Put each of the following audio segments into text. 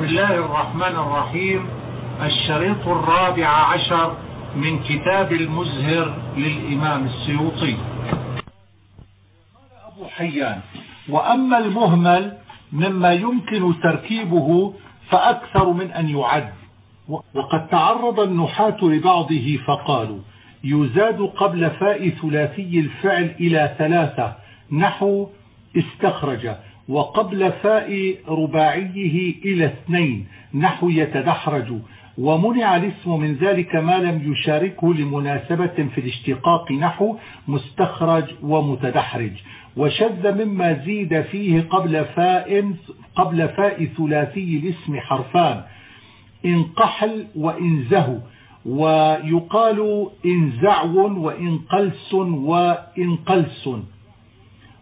بسم الله الرحمن الرحيم. الشريط الرابع عشر من كتاب المزهر للإمام السيوطي. أبو حيان وأما المهمل مما يمكن تركيبه فأكثر من أن يعد. وقد تعرض النحاة لبعضه فقالوا يزاد قبل فاء ثلاثي الفعل إلى ثلاثة نحو استخرج. وقبل فاء رباعيه إلى اثنين نحو يتدحرج ومنع الاسم من ذلك ما لم يشاركه لمناسبة في الاشتقاق نحو مستخرج ومتدحرج. وشذ مما زيد فيه قبل فاء قبل فاء ثلاثي الاسم حرفان انقحل وإنزه ويقال إنزعو وإنقلس وإنقلس.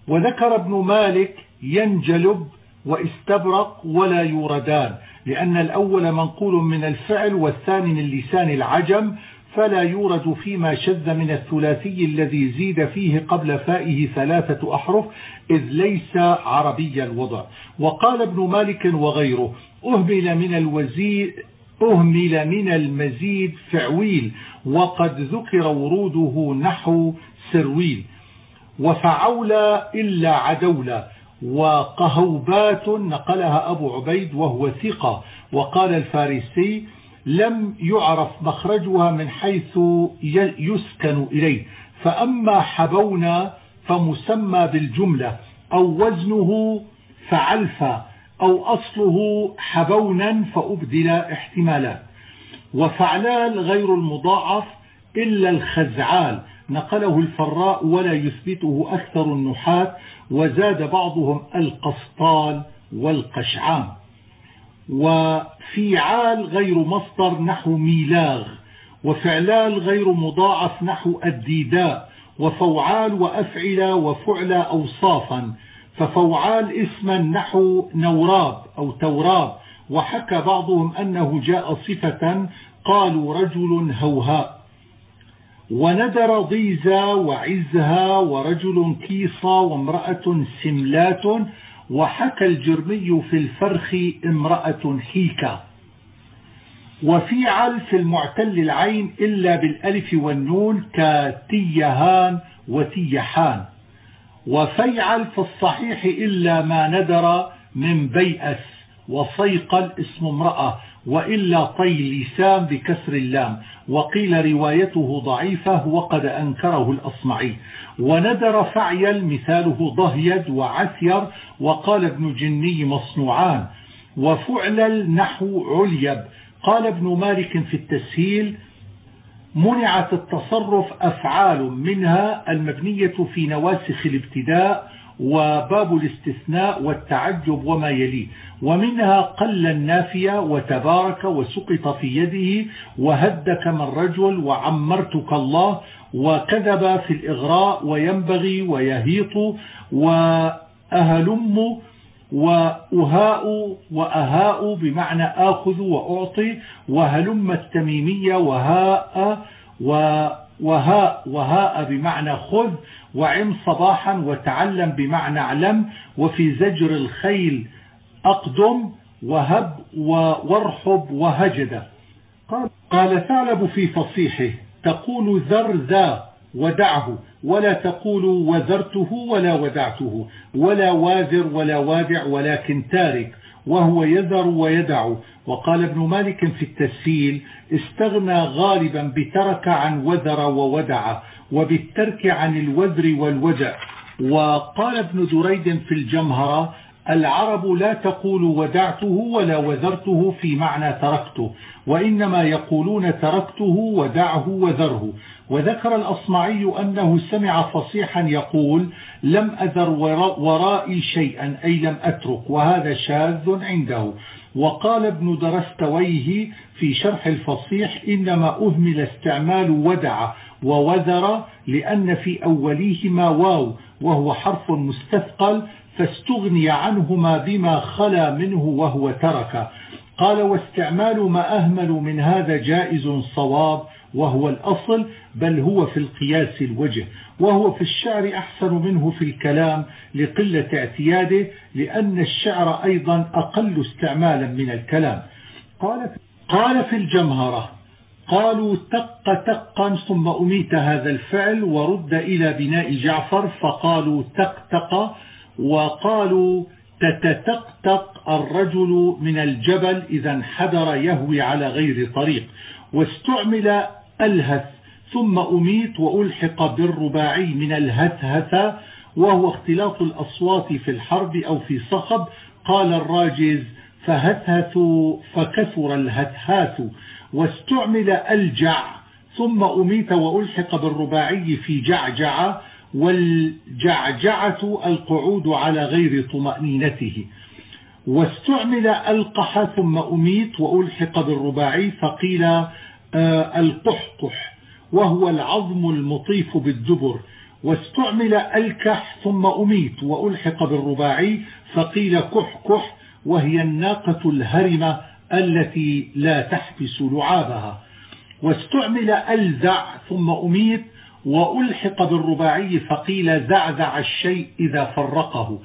وذكر ابن مالك ينجلب واستبرق ولا يوردان لأن الأول منقول من الفعل والثاني من لسان العجم فلا يورد فيما شذ من الثلاثي الذي زيد فيه قبل فائه ثلاثة أحرف إذ ليس عربي الوضع. وقال ابن مالك وغيره أهمل من الوزير أهمل من المزيد فعويل وقد ذكر وروده نحو سرويل. وفعولا إلا عدولا. وقهوبات نقلها أبو عبيد وهو ثقة. وقال الفارسي لم يعرف مخرجها من حيث يسكن إليه. فأما حبونا فمسمى بالجملة أو وزنه فعلفا أو أصله حبونا فأبدل احتمالا. وفعلال غير المضاعف إلا الخزعال نقله الفراء ولا يثبته أكثر النحاة. وزاد بعضهم القسطال والقشعام. وفيعال غير مصدر نحو ميلاغ وفعلال غير مضاعف نحو الديداء وفوعال وأفعل وفعل أوصافا ففوعال اسما نحو نوراب أو توراب. وحكى بعضهم أنه جاء صفة قالوا رجل هوهاء. وندر ضيزا وعزها ورجل كيصا وامرأة سملات وحكى الجرمي في الفرخ امرأة حيكا وفيعل في المعتل العين إلا بالألف والنون كتيهان وتيحان. وفيعل في الصحيح إلا ما ندر من بيأس وصيقل اسم امرأة وإلا طي لسان بكسر اللام. وقيل روايته ضعيفة وقد أنكره الأصمعي. وندر فعيل مثاله ضهيد وعثير. وقال ابن جني مصنوعان. وفعلل نحو عليب. قال ابن مالك في التسهيل منعت التصرف أفعال منها المبنية في نواسخ الابتداء. وباب الاستثناء والتعجب وما يليه. ومنها قل النافية وتبارك وسقط في يده وهدك من رجل وعمرتك الله وكذب في الإغراء وينبغي ويهيط وأهلم وأهاء وأهاء بمعنى آخذ وأعطي وهلم التميمية وهاء وهاء وهاء بمعنى خذ وعم صباحا وتعلم بمعنى علم وفي زجر الخيل أقدم وهب وارحب وهجد. قال ثعلب في فصيحه تقول ذر ذا ودعه ولا تقول وذرته ولا ودعته ولا واذر ولا وادع ولكن تارك. وهو يذر ويدع. وقال ابن مالك في التسهيل استغنى غالبا بترك عن وذر وودع وبالترك عن الوذر والوجع. وقال ابن دريد في الجمهرة العرب لا تقول ودعته ولا وذرته في معنى تركته وإنما يقولون تركته ودعه وذره. وذكر الأصمعي أنه سمع فصيحا يقول لم أذر ورائي شيئا أي لم أترك وهذا شاذ عنده. وقال ابن درستويه في شرح الفصيح إنما أهمل استعمال ودع ووذر لأن في أوليهما واو وهو حرف مستثقل فاستغني عنهما بما خلا منه وهو ترك. قال واستعمال ما أهمل من هذا جائز صواب وهو الأصل بل هو في القياس الوجه وهو في الشعر أحسن منه في الكلام لقلة اعتياده لأن الشعر أيضا أقل استعمالا من الكلام. قال قال في الجمهرة قالوا تق تقا ثم أميت هذا الفعل ورد إلى بناء جعفر فقالوا تقتق وقالوا تتتقتق الرجل من الجبل إذا انحدر يهوي على غير طريق واستعمل ألهث ثم أميت وألحق بالرباعي من الهثهث وهو اختلاط الأصوات في الحرب أو في صخب. قال الراجز فهثهثوا فكثر الهثهاث واستعمل الجع. ثم أميت وألحق بالرباعي في جعجع والجعجعة القعود على غير طمأنينته. واستعمل القح ثم أميت وألحق بالرباعي فقيل آه، القحقح. وهو العظم المطيف بالدبر. واستعمل الكح ثم أميت وألحق بالرباعي فقيل كحكح وهي الناقة الهرمة التي لا تحبس لعابها. واستعمل الزع ثم أميت وألحق بالرباعي فقيل زعزع الشيء إذا فرقه.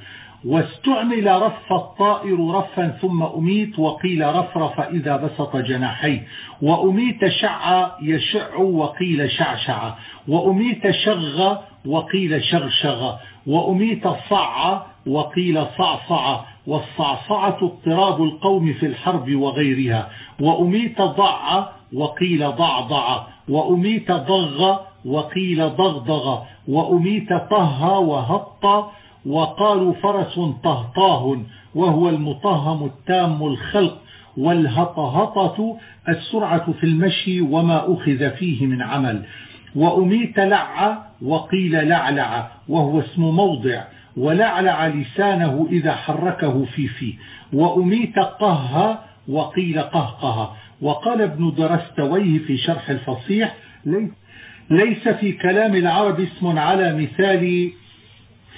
واستعمل رف الطائر رفا ثم أميت وقيل رفرف إذا بسط جناحيه. وأميت شع يشع وقيل شعشع. وأميت شغ وقيل شغشغ وأميت صع وقيل صعصع. والصعصعة اضطراب القوم في الحرب وغيرها. وأميت ضع وقيل ضعضع. وأميت ضغ وقيل ضغضغ. وأميت طه وهط وقالوا فرس طهطاه وهو المطهم التام الخلق والهطهطة السرعة في المشي وما أخذ فيه من عمل. وأميت لع وقيل لعلع وهو اسم موضع ولعلع لسانه إذا حركه في فيه وأميت قه وقيل قهقه. وقال ابن درستويه في شرح الفصيح ليس في كلام العرب اسم على مثال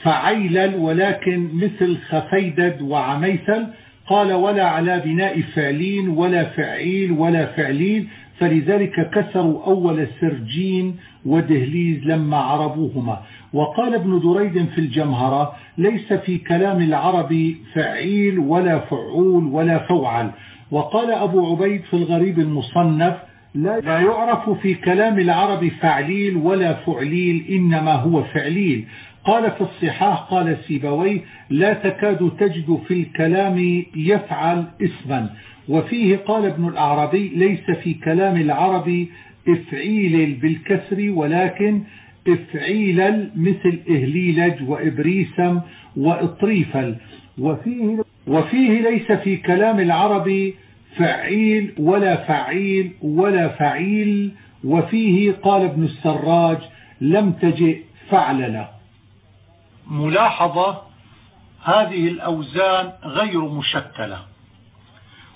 فعيلل ولكن مثل خفيدد وعميثل قال ولا على بناء فعلين ولا فعيل ولا فعلين فلذلك كسروا أول سرجين ودهليز لما عربوهما. وقال ابن دريد في الجمهرة ليس في كلام العرب فعيل ولا فعول ولا فوعل. وقال أبو عبيد في الغريب المصنف لا يعرف في كلام العرب فعليل ولا فعليل إنما هو فعليل. قال في الصحاح قال سيبوي لا تكاد تجد في الكلام يفعل اسما وفيه قال ابن الأعرابي ليس في كلام العرب إفعيل بالكسر ولكن افعيل مثل إهليلج وإبريسم وإطريفل. وفيه, وفيه ليس في كلام العرب فعيل ولا فعيل ولا فعيل. وفيه قال ابن السراج لم تجئ فعلل ملاحظة هذه الأوزان غير مشكلة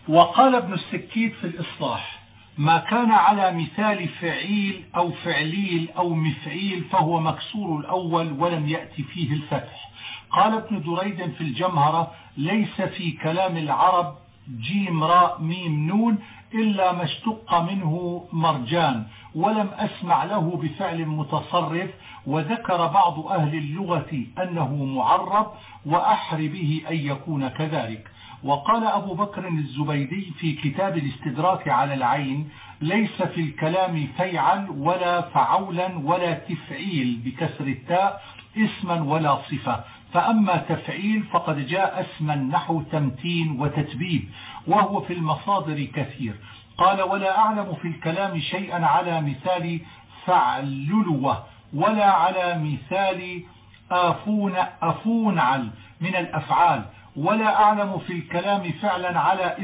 وقال ابن السكيت في الإصلاح ما كان على مثال فعيل أو فعليل أو مفعيل فهو مكسور الأول ولم يأتي فيه الفتح. قال ابن دريد في الجمهرة ليس في كلام العرب جيم راء ميم نون إلا ما اشتق منه مرجان ولم أسمع له بفعل متصرف وذكر بعض أهل اللغة أنه معرب وأحر به أن يكون كذلك. وقال أبو بكر الزبيدي في كتاب الاستدراك على العين ليس في الكلام فيعل ولا فعولا ولا تفعيل بكسر التاء اسما ولا صفة. فأما تفعيل فقد جاء اسما نحو تمتين وتتبيب وهو في المصادر كثير. قال ولا أعلم في الكلام شيئا على مثال فعللوة. ولا على مثال أفون أفونعل من الأفعال. ولا أعلم في الكلام فعلا على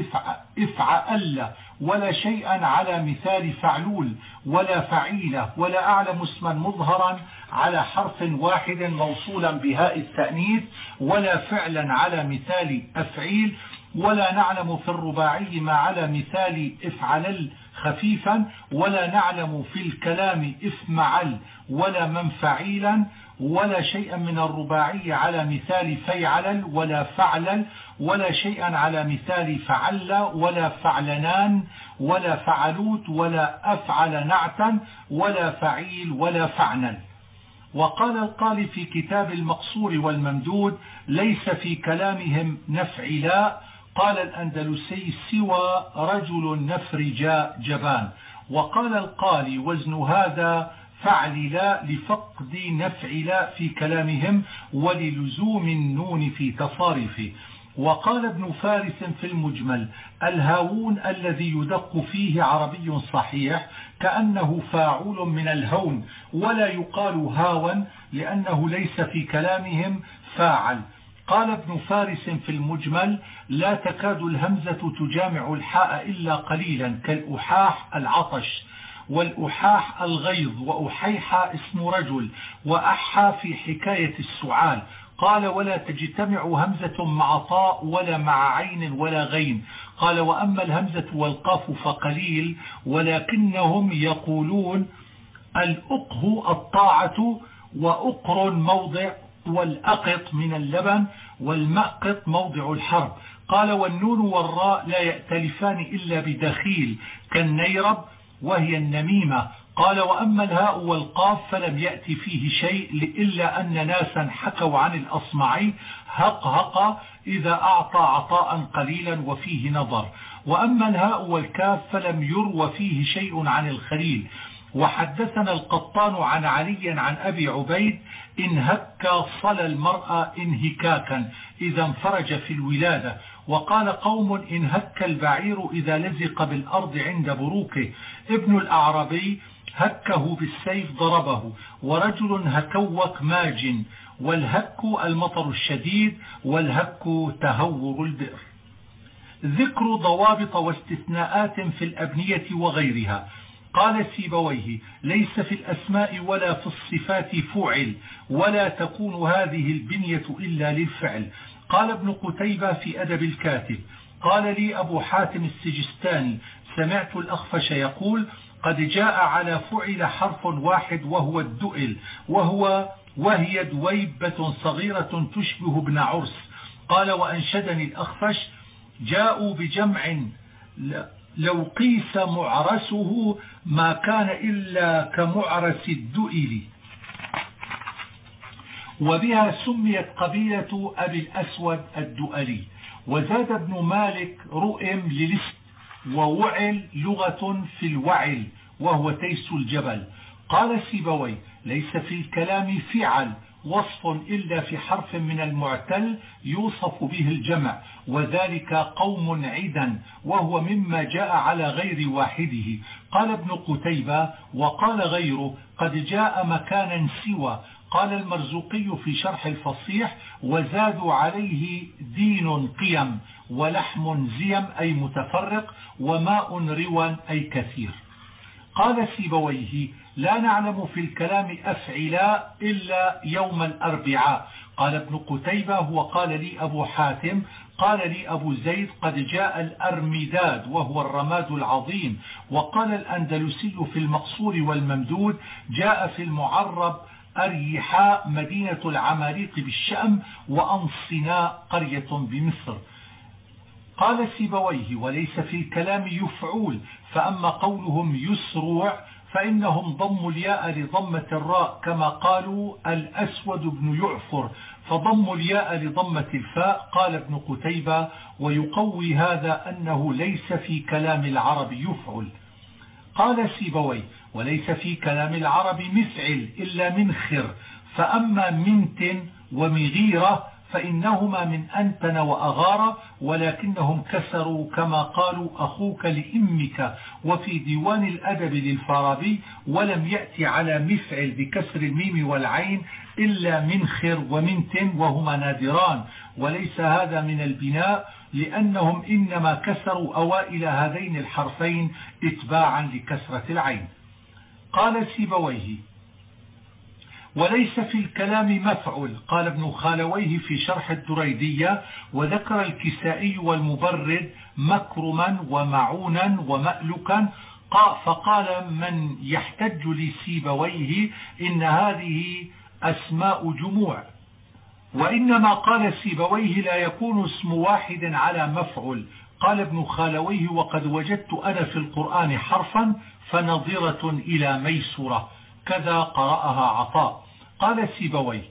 إفعأل ولا شيئا على مثال فعلول ولا فعيلة ولا أعلم اسما مظهرا على حرف واحد موصولا بهاء التأنيث ولا فعلا على مثال أفعيل ولا نعلم في الرباعي ما على مثال افعل خفيفا ولا نعلم في الكلام افمعل ولا منفعيلا ولا شيئا من الرباعي على مثال فيعلل ولا فعلل ولا شيئا على مثال فعل ولا فعلنان ولا فعلوت ولا أفعل نعتا ولا فعيل ولا فعنل. وقال القال في كتاب المقصور والممدود ليس في كلامهم نفعلا قال الأندلسي سوى رجل نفرج جبان. وقال القالي وزن هذا فعل لا لفقد نفع لا في كلامهم وللزوم النون في تصارفه وقال ابن فارس في المجمل الهاون الذي يدق فيه عربي صحيح كأنه فاعول من الهون ولا يقال هاوا لأنه ليس في كلامهم فاعل. قال ابن فارس في المجمل لا تكاد الهمزة تجامع الحاء إلا قليلا كالأحاح العطش والأحاح الغيظ وأحيح اسم رجل وأحى في حكاية السعال. قال ولا تجتمع همزة مع طاء ولا مع عين ولا غين. قال وأما الهمزة والقاف فقليل ولكنهم يقولون الأقه الطاعة وأقر موضع والأقط من اللبن والمأقط موضع الحرب. قال والنون والراء لا يأتلفان إلا بدخيل كالنيرب وهي النميمة. قال وأما الهاء والقاف فلم يأتي فيه شيء إلا أن ناسا حكوا عن الأصمعي هق هق إذا أعطى عطاء قليلا وفيه نظر. وأما الهاء والكاف فلم يروى فيه شيء عن الخليل. وحدثنا القطان عن علي عن أبي عبيد إن هك صلى المرأة انهكاكا إذا انفرج في الولادة. وقال قوم إن البعير إذا لزق بالأرض عند بروكه. ابن الأعربي هكه بالسيف ضربه. ورجل هكوك ماج. والهك المطر الشديد والهك تهور البئر. ذكر ضوابط واستثناءات في الأبنية وغيرها. قال سيبويه ليس في الأسماء ولا في الصفات فعل ولا تكون هذه البنية إلا للفعل. قال ابن قتيبة في أدب الكاتب قال لي أبو حاتم السجستاني سمعت الأخفش يقول قد جاء على فعل حرف واحد وهو الدؤل وهو وهي دويبة صغيرة تشبه ابن عرس. قال وأنشدني الأخفش جاءوا بجمع لو قيس معرسه ما كان إلا كمعرس الدؤل. وبها سميت قبيلة أبي الأسود الدؤلي وزاد ابن مالك رؤم للست ووعل لغة في الوعل وهو تيس الجبل. قال سيبوي ليس في الكلام فعل وصف إلا في حرف من المعتل يوصف به الجمع وذلك قوم عدا وهو مما جاء على غير واحدة. قال ابن قتيبة وقال غيره قد جاء مكانا سوى قال المرزوقي في شرح الفصيح وزادوا عليه دين قيم ولحم زيم أي متفرق وماء روى أي كثير قال سيبويه لا نعلم في الكلام أفعلا إلا يوم الأربعاء. قال ابن قتيبة هو قال لي أبو حاتم قال لي أبو زيد قد جاء الأرمداد وهو الرماد العظيم. وقال الأندلسي في المقصور والممدود جاء في المعرب أريحاء مدينة العماليق بالشأم وأنصناء قرية بمصر. قال سيبويه وليس في الكلام يفعول فأما قولهم يسروع فإنهم ضموا الياء لضمة الراء كما قالوا الأسود بن يعفر فضموا الياء لضمة الفاء قال ابن قتيبة ويقوي هذا أنه ليس في كلام العرب يفعل. قال سيبوي وليس في كلام العرب مفعل إلا منخر فأما منت ومغيرة فإنهما من أنتن وأغار ولكنهم كسروا كما قالوا أخوك لإمك وفي ديوان الأدب للفارابي ولم يأتي على مفعل بكسر الميم والعين إلا منخر ومنتن وهما نادران. وليس هذا من البناء لأنهم إنما كسروا أوائل هذين الحرفين اتباعا لكسرة العين. قال سيبويه وليس في الكلام مفعول. قال ابن خالويه في شرح الدريدية وذكر الكسائي والمبرد مكرما ومعونا ومألكا فقال من يحتج لسيبويه إن هذه أسماء جموع. وإنما قال سيبويه لا يكون اسم واحد على مفعول. قال ابن خالويه وقد وجدت أنا في القرآن حرفا فنظرة إلى ميسورة. كذا قرأها عطاء. قال سيبويه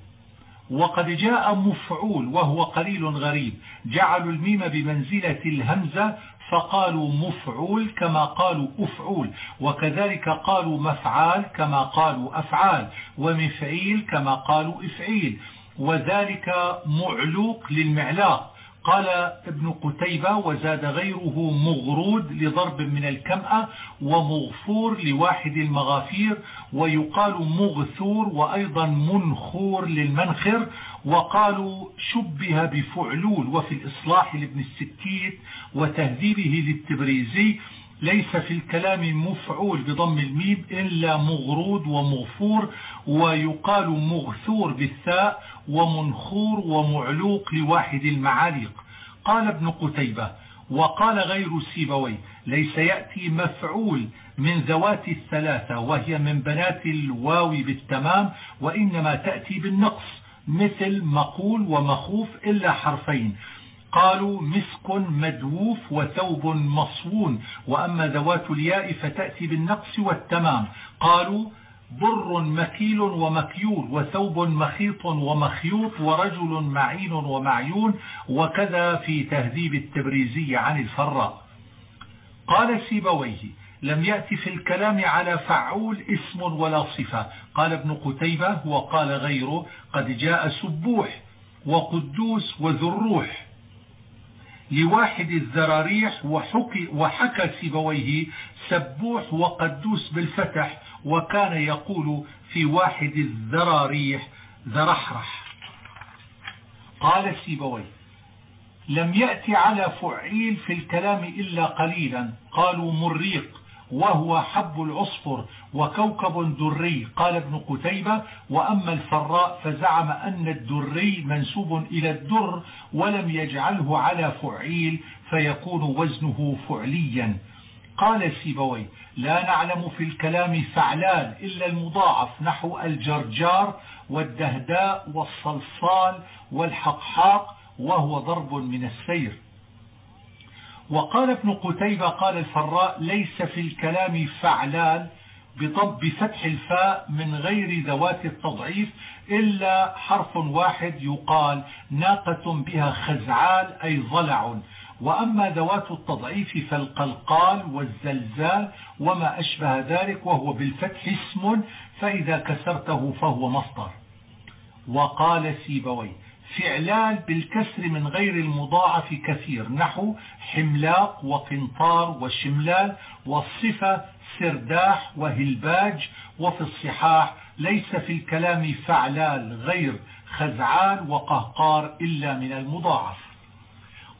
وقد جاء مفعول وهو قليل غريب. جعلوا الميم بمنزلة الهمزة فقالوا مفعول كما قالوا أفعول وكذلك قالوا مفعال كما قالوا أفعال ومفعيل كما قالوا إفعيل وذلك معلوق للمعلاق. قال ابن قتيبة وزاد غيره مغرود لضرب من الكمأة ومغفور لواحد المغافير ويقال مغثور وأيضا منخور للمنخر وقالوا شبه بفعلول وفي الإصلاح لابن الستيت وتهذيبه للتبريزي ليس في الكلام مفعول بضم الميم إلا مغرود ومغفور ويقال مغثور بالثاء ومنخور ومعلوق لواحد المعاليق. قال ابن قتيبة وقال غير سيبوي ليس يأتي مفعول من ذوات الثلاثة وهي من بنات الواو بالتمام وإنما تأتي بالنقص مثل مقول ومخوف إلا حرفين. قالوا مسك مدووف وثوب مصون وأما ذوات الياء فتأتي بالنقص والتمام. قالوا بر مكيل ومكيول وثوب مخيط ومخيوط ورجل معين ومعيون وكذا في تهذيب التبريزي عن الفراء. قال سيبويه لم يأتي في الكلام على فعول اسم ولا صفة. قال ابن قتيبة وقال غيره قد جاء سبوح وقدوس وذو الروح لواحد الزراريح وحكي وحكى سيبويه سبوح وقدوس بالفتح وكان يقول في واحد الزراريح ذرحرح قال سيبويه لم يأتي على فعيل في الكلام إلا قليلا. قالوا مريق وهو حب العصفر وكوكب دري قال ابن قتيبة وأما الفراء فزعم أن الدري منسوب إلى الدر ولم يجعله على فعيل فيكون وزنه فعليا. قال سيبوي لا نعلم في الكلام فعلان إلا المضاعف نحو الجرجار والدهداء والصلصال والحقحاق وهو ضرب من السير. وقال ابن قتيبة قال الفراء ليس في الكلام فعلان بضب بفتح الفاء من غير ذوات التضعيف إلا حرف واحد يقال ناقة بها خزعال أي ضلع. وأما ذوات التضعيف فالقلقال والزلزال وما أشبه ذلك وهو بالفتح اسم فإذا كسرته فهو مصدر. وقال سيبوي فعلان بالكسر من غير المضاعف كثير. نحو حملاق وقنطار وشملال والصفة سرداح وهلباج وفي الصحاح ليس في الكلام فعلال غير خزعان وقهقار إلا من المضاعف.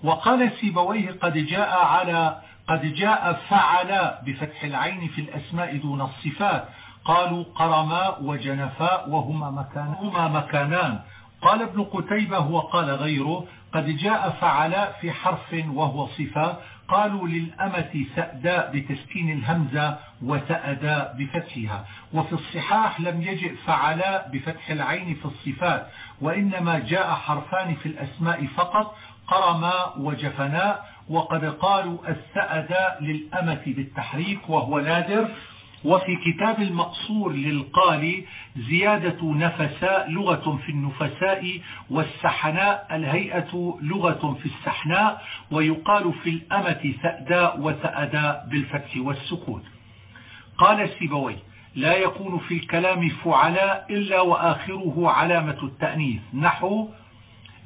وقال سيبويه قد جاء على قد جاء فعلا بفتح العين في الأسماء دون الصفات. قالوا قرماء وجنفاء وهما مكان هما مكانان. قال ابن قتيبة وقال غيره قد جاء فعلاء في حرف وهو صفة قالوا للأمة سأداء بتسكين الهمزة وسأداء بفتحها وفي الصحاح لم يجئ فعلاء بفتح العين في الصفات وإنما جاء حرفان في الأسماء فقط قرماء وجفناء وقد قالوا السأداء للأمة بالتحريك وهو نادر وفي كتاب المقصور للقالي زيادة نفساء لغة في النفساء والسحناء الهيئة لغة في السحناء ويقال في الأمة ثأداء وثأداء بالفتح والسكون. قال سيبوي لا يكون في الكلام فعلاء إلا وآخره علامة التأنيث. نحو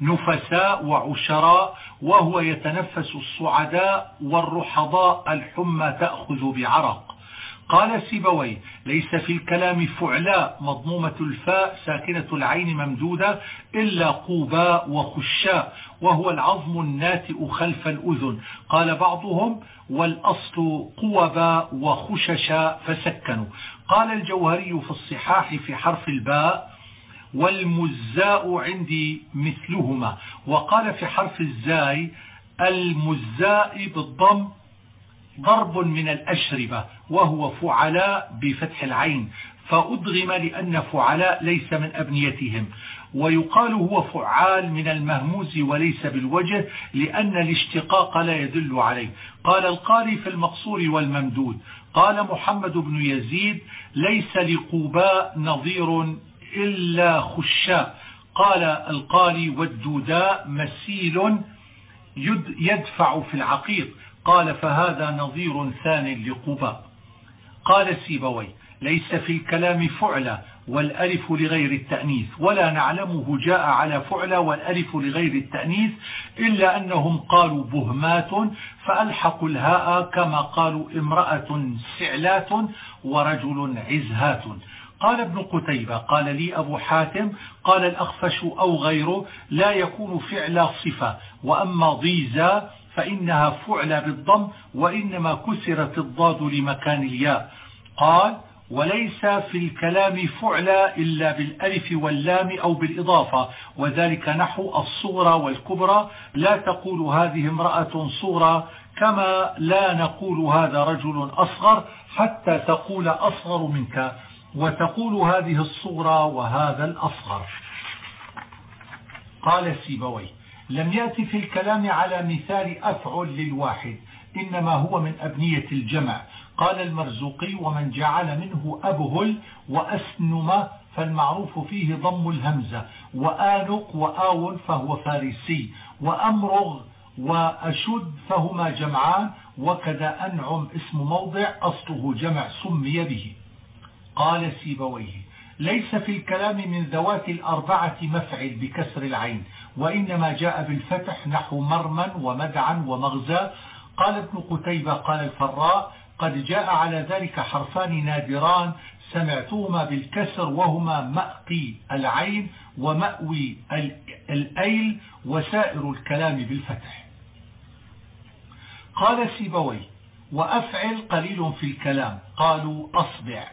نفساء وعشراء وهو يتنفس الصعداء والرحضاء الحمى تأخذ بعرق. قال سيبوي ليس في الكلام فعلاء مضمومة الفاء ساكنة العين ممدودة إلا قوباء وخشاء وهو العظم الناتئ خلف الأذن. قال بعضهم والأصل قوبا وخششا فسكنوا. قال الجوهري في الصحاح في حرف الباء والمزاء عندي مثلهما. وقال في حرف الزاي المزاء بالضم ضرب من الأشربة وهو فعلاء بفتح العين فأدغم لأن فعلاء ليس من أبنيتهم. ويقال هو فعال من المهموز وليس بالوجه لأن الاشتقاق لا يدل عليه. قال القاري في المقصور والممدود قال محمد بن يزيد ليس لقوباء نظير إلا خشاء. قال القاري والدوداء مسيل يدفع في العقيق. قال فهذا نظير ثان لقباء قال سيبوي ليس في الكلام فعلة والألف لغير التأنيث ولا نعلمه جاء على فعلة والألف لغير التأنيث إلا أنهم قالوا بهمات فألحقوا الهاء كما قالوا امرأة سعلات ورجل عزهات. قال ابن قتيبة قال لي أبو حاتم قال الأخفش أو غيره لا يكون فعل صفة وأما ضيزة فإنها فعل بالضم وإنما كسرت الضاد لمكان الياء. قال وليس في الكلام فعل إلا بالألف واللام أو بالإضافة وذلك نحو الصغرى والكبرى. لا تقول هذه امرأة صغرى كما لا نقول هذا رجل أصغر حتى تقول أصغر منك وتقول هذه الصغرى وهذا الأصغر. قال سيبوي لم يأتي في الكلام على مثال أفعل للواحد إنما هو من أبنية الجمع. قال المرزوقي ومن جعل منه أبهل وأسنم فالمعروف فيه ضم الهمزة وآنق وآون فهو فارسي وأمرغ وأشد فهما جمعان وكذا أنعم اسم موضع أصله جمع سمي به. قال سيبويه ليس في الكلام من ذوات الأربعة مفعل بكسر العين وإنما جاء بالفتح نحو مرما ومدعا ومغزى. قال ابن قتيبة قال الفراء قد جاء على ذلك حرفان نادران سمعتهما بالكسر وهما مأقي العين ومأوي الأيل وسائر الكلام بالفتح. قال سيبوي وأفعل قليل في الكلام. قالوا أصبع.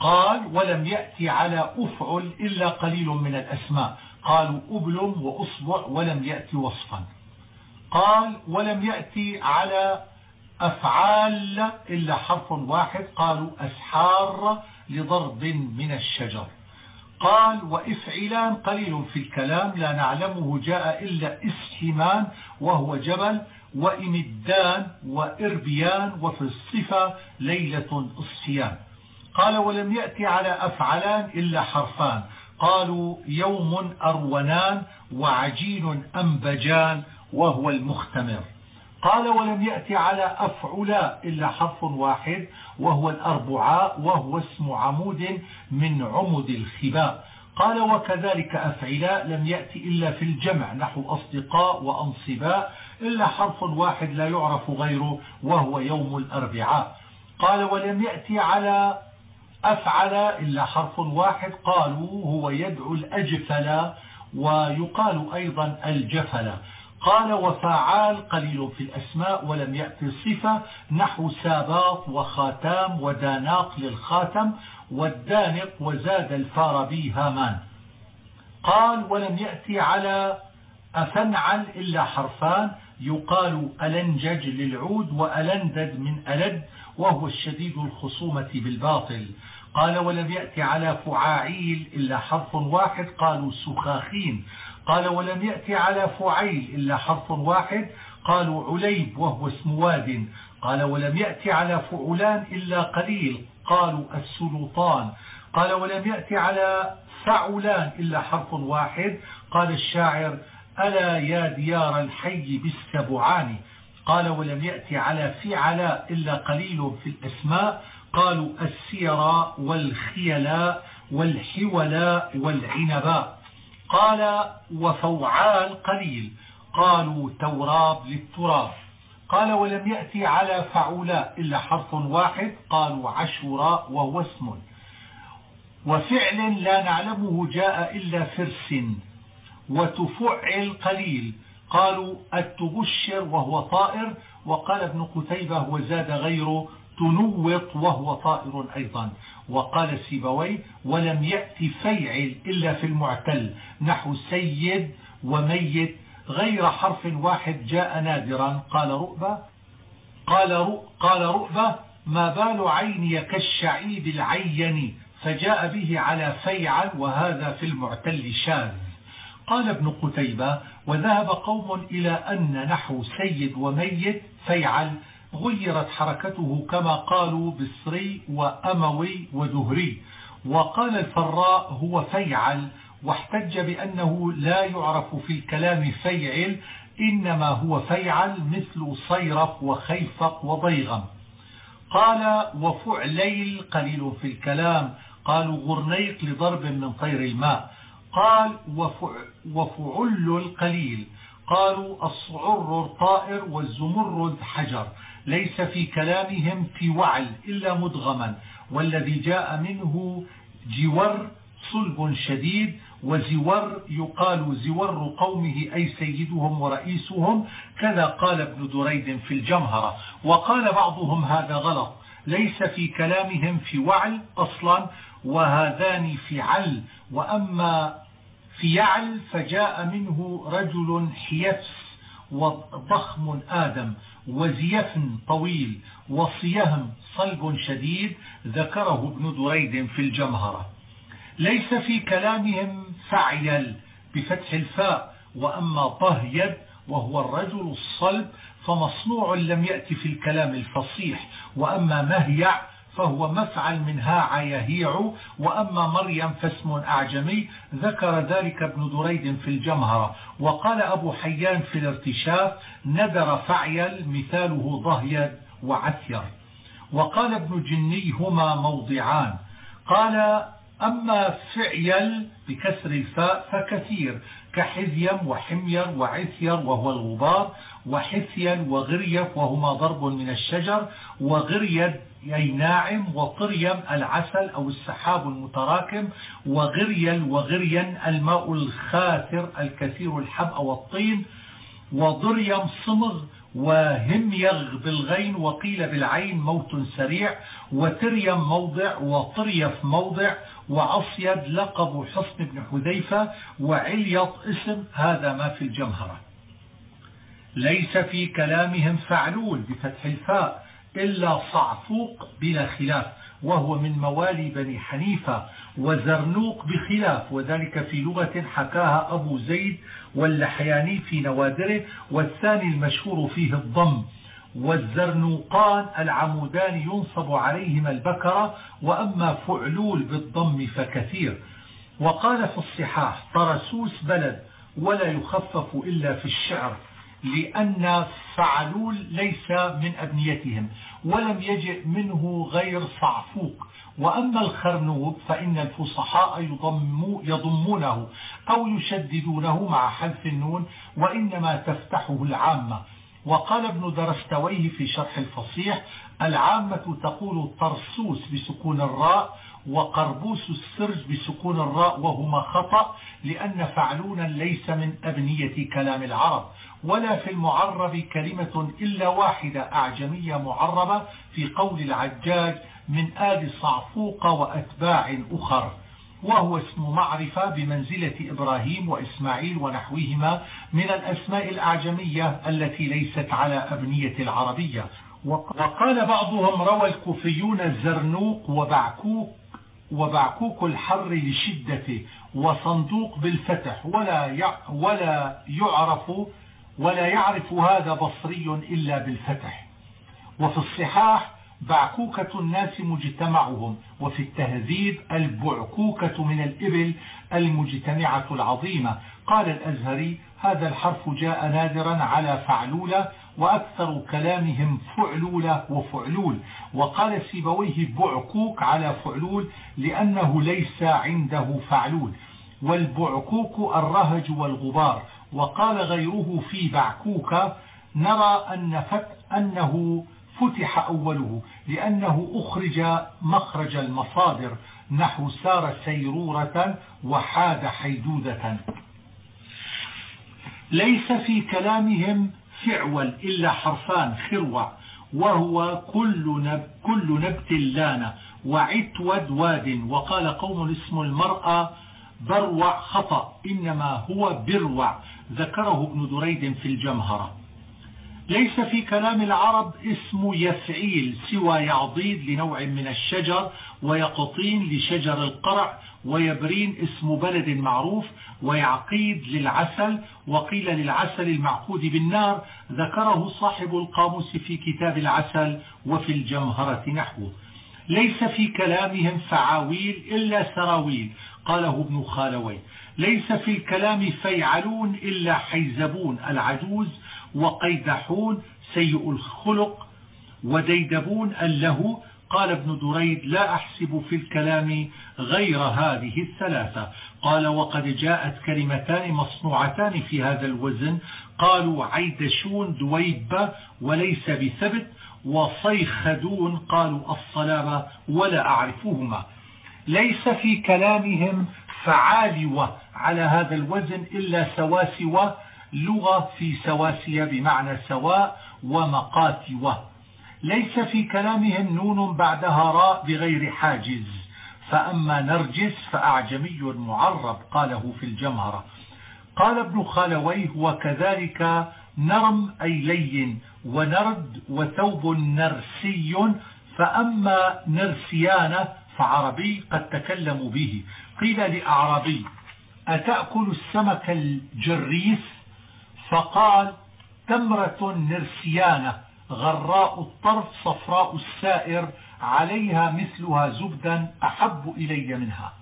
قال ولم يأتي على أفعل إلا قليل من الأسماء. قالوا أبلم وأصبع ولم يأتي وصفا. قال ولم يأتي على أفعال إلا حرف واحد. قالوا أسحار لضرب من الشجر. قال وإفعلان قليل في الكلام لا نعلمه جاء إلا إسحمان وهو جبل وإمدان وإربيان وفي الصفة ليلة إصفيان قال ولم يأتي على أفعلان إلا حرفان. قالوا يوم أرونان وعجين أنبجان وهو المختمر. قال ولم يأتي على أفعلاء إلا حرف واحد وهو الأربعاء وهو اسم عمود من عمد الخباء. قال وكذلك أفعلاء لم يأتي إلا في الجمع نحو أصدقاء وأنصباء إلا حرف واحد لا يعرف غيره وهو يوم الأربعاء. قال ولم يأتي على أفعل إلا حرف واحد. قالوا هو يدعو الأجفل ويقال أيضا الجفل. قال وفعال قليل في الأسماء ولم يأتي صفة نحو ساباط وخاتام وداناق للخاتم والدانق وزاد الفاربي هامان. قال ولم يأتي على أفنعل إلا حرفان. يقال ألنجج للعود وألندد من ألد وهو الشديد الخصومة بالباطل. قال ولم يأتي على فعاعيل إلا حرف واحد. قالوا سخاخين. قال ولم يأتي على فعيل إلا حرف واحد. قالوا عليب وهو اسم واد. قال ولم يأتي على فعلان إلا قليل. قالوا السلطان. قال ولم يأتي على فعلان إلا حرف واحد. قال الشاعر ألا يا ديار الحي بالسبعان قال ولم يأتي على فعلاء إلا قليل في الأسماء. قالوا السيراء والخيلاء والحولاء والعنباء قال وفوعال قليل. قالوا توراب للتراب. قال ولم يأتي على فعولاء إلا حرف واحد. قالوا عشوراء وهو اسم. وفعل لا نعلمه جاء إلا فرس. وتفعل قليل. قالوا التبشر وهو طائر. وقال ابن قتيبة وزاد غيره. تنوط وهو طائر أيضا. وقال سيبوي ولم يأتي فيعل إلا في المعتل. نحو سيد وميت. غير حرف واحد جاء نادرا. قال رؤبة قال قال رؤبة ما بال عيني كالشعيب العين. فجاء به على فيعل وهذا في المعتل شاذ. قال ابن قتيبة وذهب قوم إلى أن نحو سيد وميت فيعل. غيرت حركته كما قالوا بصري وأموي وذهري وقال الفراء هو فيعل واحتج بأنه لا يعرف في الكلام فيعل إنما هو فيعل مثل صيرف وخيفق وضيغم. قال وفعليل قليل في الكلام قالوا غرنيق لضرب من طير الماء. قال وفعل القليل قالوا الصعر طائر والزمرد حجر. ليس في كلامهم في وعل إلا مدغما. والذي جاء منه جور صلب شديد وزور يقال زور قومه أي سيدهم ورئيسهم. كذا قال ابن دريد في الجمهرة. وقال بعضهم هذا غلط. ليس في كلامهم في وعل أصلا وهذان في عل. وأما في يعل فجاء منه رجل حيفس وضخم آدم. وزيفن طويل وصيهم صلب شديد ذكره ابن دريد في الجمهرة. ليس في كلامهم فعيل بفتح الفاء وأما طهيد وهو الرجل الصلب فمصنوع لم يأتي في الكلام الفصيح وأما مهيع فهو مفعل من هاع يهيع وأما مريم فاسم أعجمي ذكر ذلك ابن دريد في الجمهرة. وقال أبو حيان في الارتشاف ندر فعيل مثاله ضهيد وعثير. وقال ابن جني هما موضعان. قال أما فعيل بكسر الفاء فكثير كحذيم وحمير وعثير وهو الغبار وحثيا وغريف وهما ضرب من الشجر وغريد أي ناعم وطريم العسل أو السحاب المتراكم وغريل وغريا الماء الخاثر الكثير الحب أو الطين وضريم صمغ وهميغ بالغين وقيل بالعين موت سريع وتريم موضع وطريف موضع وعصيد لقب حصن بن حذيفة وعليط اسم هذا ما في الجمهرة. ليس في كلامهم فعلول بفتح الفاء إلا صعفوق بلا خلاف وهو من موالي بني حنيفة وزرنوق بخلاف وذلك في لغة حكاها أبو زيد واللحياني في نوادره والثاني المشهور فيه الضم والزرنوقان العمودان ينصب عليهما البكرة وأما فعلول بالضم فكثير. وقال في الصحاح طرسوس بلد ولا يخفف إلا في الشعر. لأن فعلول ليس من أبنيتهم ولم يجئ منه غير صعفوق وأما الخرنوب فإن الفصحاء يضمونه أو يشددونه مع حذف النون وإنما تفتحه العامة. وقال ابن درستويه في شرح الفصيح العامة تقول طرسوس بسكون الراء وقربوس السرج بسكون الراء وهما خطأ لأن فعلونا ليس من أبنية كلام العرب. ولا في المعرب كلمة إلا واحدة أعجمية معربة في قول العجاج من آل صعفوق وأتباع أخر وهو اسم معرفة بمنزلة إبراهيم وإسماعيل ونحوهما من الأسماء الأعجمية التي ليست على أبنية العربية. وقال بعضهم روى الكوفيون زرنوق وبعكوك وبعكوك الحر لشدته وصندوق بالفتح ولا ولا يعرف ولا يعرف هذا بصري إلا بالفتح. وفي الصحاح بعكوكة الناس مجتمعهم وفي التهذيب البعكوكة من الإبل المجتمعة العظيمة. قال الأزهري هذا الحرف جاء نادرا على فعلولة وأكثر كلامهم فعلولة وفعلول. وقال سيبويه بعكوك على فعلول لأنه ليس عنده فعلول. والبعكوك الرهج والغبار وقال غيره في بعكوك نرى أن فت أنه فتح أوله لأنه أخرج مخرج المصادر نحو سار سيرورة وحاد حيدودة. ليس في كلامهم فعول إلا حرفان خروع وهو كل, نب كل نبت لانة وعتود واد. وقال قوم اسم المرأة بروع خطأ إنما هو بروع ذكره ابن دريد في الجمهرة. ليس في كلام العرب اسم يفعيل سوى يعضيد لنوع من الشجر ويقطين لشجر القرع ويبرين اسم بلد معروف ويعقيد للعسل وقيل للعسل المعقود بالنار. ذكره صاحب القاموس في كتاب العسل وفي الجمهرة نحوه. ليس في كلامهم فعاويل إلا سراويل قاله ابن خالوي. ليس في الكلام فيعلون إلا حيزبون العجوز وقيدحون سيء الخلق وديدبون له قال ابن دريد لا أحسب في الكلام غير هذه الثلاثة. قال وقد جاءت كلمتان مصنوعتان في هذا الوزن. قالوا عيدشون دويب وليس بثبت وصيخدون قالوا الصلابة ولا أعرفهما. ليس في كلامهم فعالوة على هذا الوزن إلا سواسوة لغة في سواسية بمعنى سواء ومقاتوة ليس في كلامهم نون بعدها راء بغير حاجز. فأما نرجس فأعجمي معرب قاله في الجمهرة. قال ابن خالويه وكذلك نرم أي لين ونرد وثوب نرسي. فأما نرسيان فعربي قد تكلموا به. قيل لأعربي أتأكل السمك الجريس؟ فقال تمرة نرسيانة غراء الطرف صفراء السائر عليها مثلها زبدا أحب إلي منها.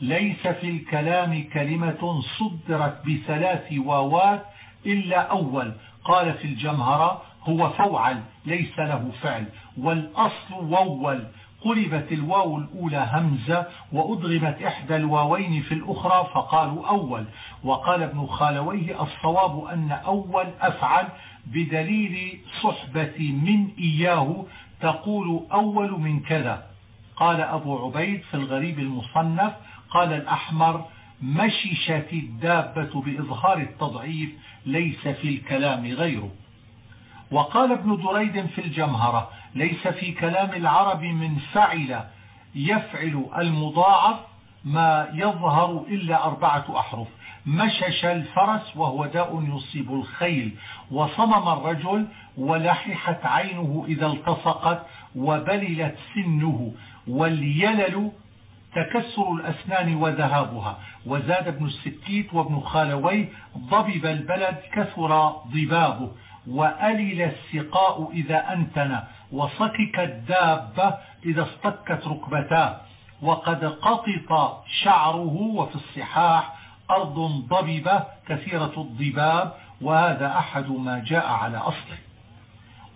ليس في الكلام كلمة صدرت بثلاث واوات إلا أول. قال في الجمهرة هو فوعل ليس له فعل. والأصل وول قلبت الواو الأولى همزة وأدغمت إحدى الواوين في الأخرى فقالوا أول. وقال ابن خالويه الصواب أن أول أفعل بدليل صحبة من إياه تقول أول من كذا. قال أبو عبيد في الغريب المصنف قال الأحمر مششت الدابة بإظهار التضعيف ليس في الكلام غيره. وقال ابن دريد في الجمهرة ليس في كلام العرب من فعل يفعل المضاعف ما يظهر إلا أربعة أحرف. مشش الفرس وهو داء يصيب الخيل. وصمم الرجل ولححت عينه إذا التصقت وبللت سنه. واليلل تكسر الأسنان وذهابها. وزاد ابن السكيت وابن خالوي ضبب البلد كثر ضبابه. وألل السقاء إذا أنتن. وصكك الدابة إذا اصطكت ركبتاه وقد قطط شعره وفي الصحاح أرض ضببة كثيرة الضباب وهذا أحد ما جاء على أصله.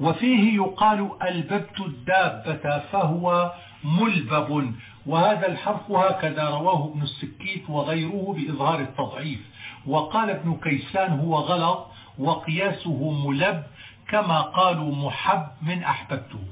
وفيه يقال ألببت الدابة فهو ملبب وهذا الحرف هكذا رواه ابن السكيت وغيره بإظهار التضعيف. وقال ابن كيسان هو غلط وقياسه ملب كما قالوا محب من أحببته.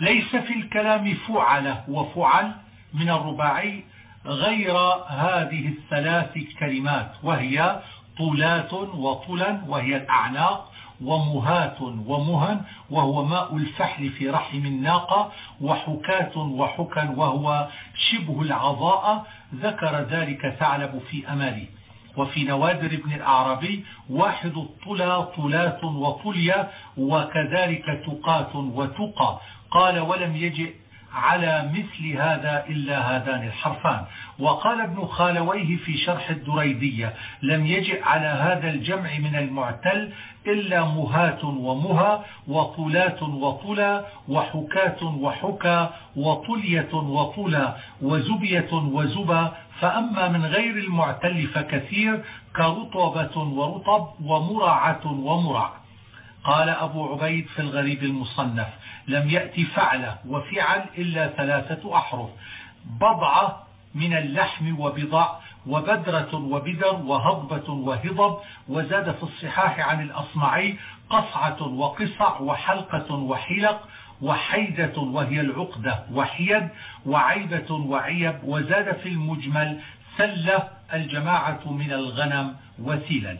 ليس في الكلام فعل وفعل من الرباعي غير هذه الثلاث كلمات وهي طولات وطلا وهي الأعناق ومهات ومهن وهو ماء الفحل في رحم الناقة وحكاة وحكا وهو شبه العضاء ذكر ذلك ثعلب في أمالي وفي نوادر ابن الأعرابي واحد الطلا طلات وطليا وكذلك تقات وتقى. قال ولم يجئ على مثل هذا إلا هذان الحرفان. وقال ابن خالويه في شرح الدريدية لم يجئ على هذا الجمع من المعتل إلا مهات ومهى وطلات وطلا وحكات وحكى وطلية وطلا وزبية وزبا. فأما من غير المعتل فكثير كرطبة ورطب ومرعة ومرع. قال أبو عبيد في الغريب المصنف لم يأتي فعل وفعل إلا ثلاثة أحرف. بضعة من اللحم وبضع وبدرة وبدر وهضبة وهضب وزاد في الصحاح عن الأصمعي قصعة وقصع وحلقة وحلق وحيدة وهي العقدة وحيد وعيبة وعيب وزاد في المجمل سلة الجماعة من الغنم وسلل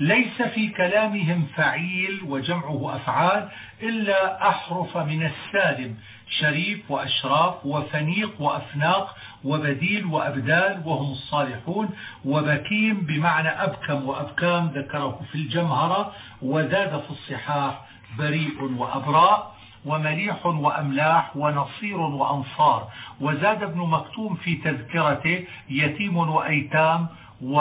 ليس في كلامهم فعيل وجمعه أفعال إلا أحرف من السالم شريف وأشراف وفنيق وأفناق وبديل وأبدال وهم الصالحون وبكيم بمعنى أبكم وأبكام ذكره في الجمهرة وزاد في الصحاح بريء وأبراء ومليح وأملاح ونصير وأنصار وزاد ابن مكتوم في تذكرته يتيم وأيتام و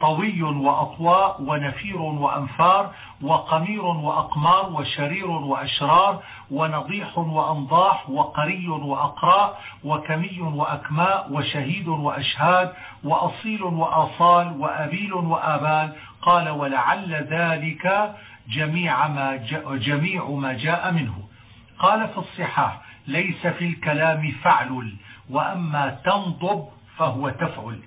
طوي وأطواء ونفير وأنفار وقمير وأقمار وشرير وأشرار ونضيح وأنضاح وقري وأقراء وكمي وأكماء وشهيد وأشهاد وأصيل وآصال وأبيل وآبال قال ولعل ذلك جميع ما جاء, جميع ما جاء منه. قال في الصحاح ليس في الكلام فعل وأما تنضب فهو تفعل.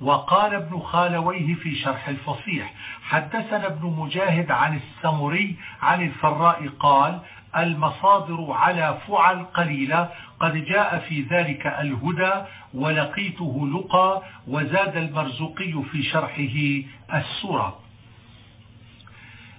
وقال ابن خالويه في شرح الفصيح حدثنا ابن مجاهد عن السمري عن الفراء قال المصادر على فعل قليلة قد جاء في ذلك الهدى ولقيته لقى وزاد المرزقي في شرحه السورة.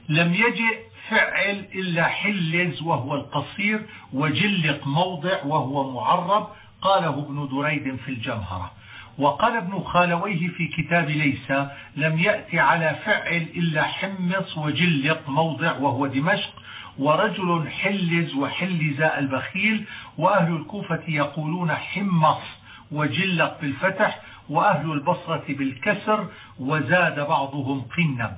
لم يجئ فعل إلا حلز وهو القصير وجلق موضع وهو معرب قاله ابن دريد في الجمهرة. وقال ابن خالويه في كتاب ليس لم يأتي على فعل إلا حمص وجلق موضع وهو دمشق ورجل حلز وحلز البخيل وأهل الكوفة يقولون حمص وجلق بالفتح وأهل البصرة بالكسر وزاد بعضهم قنب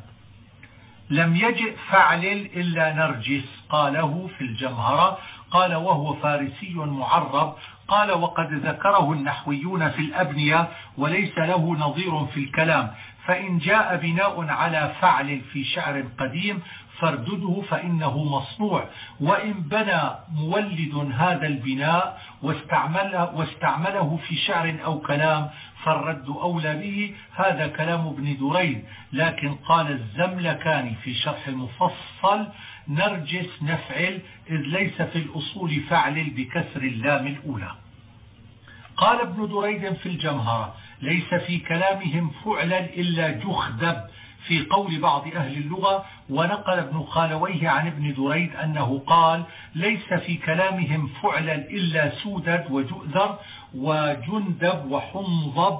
لم يجئ فعلل إلا نرجس قاله في الجمهرة قال وهو فارسي معرب قال وقد ذكره النحويون في الأبنية وليس له نظير في الكلام فإن جاء بناء على فعل في شعر قديم فاردده فإنه مصنوع وإن بنى مولد هذا البناء واستعمله, واستعمله في شعر أو كلام فالرد أولى به هذا كلام ابن دريد. لكن قال الزملكاني في شرح المفصل نرجس نفعل إذ ليس في الأصول فعل بكسر اللام الأولى. قال ابن دريد في الجمهرة ليس في كلامهم فعلا إلا جخدب في قول بعض أهل اللغة ونقل ابن خالويه عن ابن دريد أنه قال ليس في كلامهم فعلا إلا سودد وجؤذر وجندب وحنظب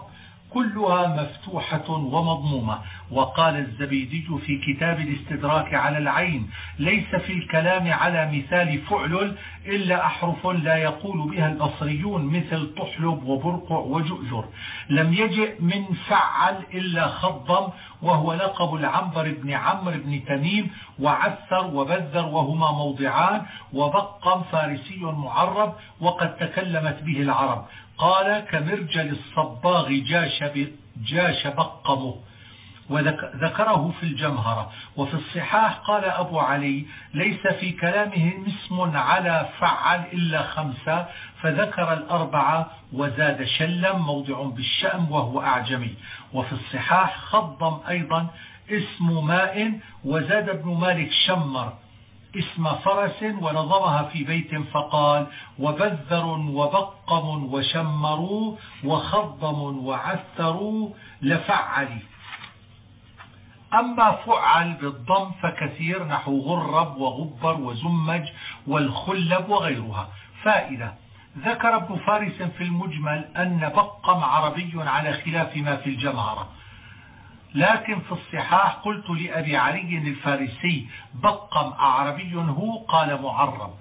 كلها مفتوحة ومضمومة. وقال الزبيدي في كتاب الاستدراك على العين ليس في الكلام على مثال فعل إلا أحرف لا يقول بها البصريون مثل طحلب وبرقع وجؤذر لم يجئ من فعل إلا خضم وهو لقب العنبر بن عمرو بن تميم وعثر وبذر وهما موضعان وبقم فارسي معرب وقد تكلمت به العرب. قال كمرجل الصباغ جاش, جاش بقمه وذكره في الجمهرة. وفي الصحاح قال أبو علي ليس في كلامه اسم على فعل إلا خمسة فذكر الأربعة وزاد شلم موضع بالشأم وهو أعجمي. وفي الصحاح خضم أيضا اسم ماء وزاد ابن مالك شمر. اسم فرس ونظمها في بيت فقال وبذر وبقم وشمروا وخضم وعثروا لفعل أما فعل بالضم فكثير نحو غرب وغبر وزمج والخلب وغيرها. فائدة ذكر ابن فارس في المجمل أن بقم عربي على خلاف ما في الجمهرة لكن في الصحاح قلت لأبي علي الفارسي بقم أعربي هو قال معرب.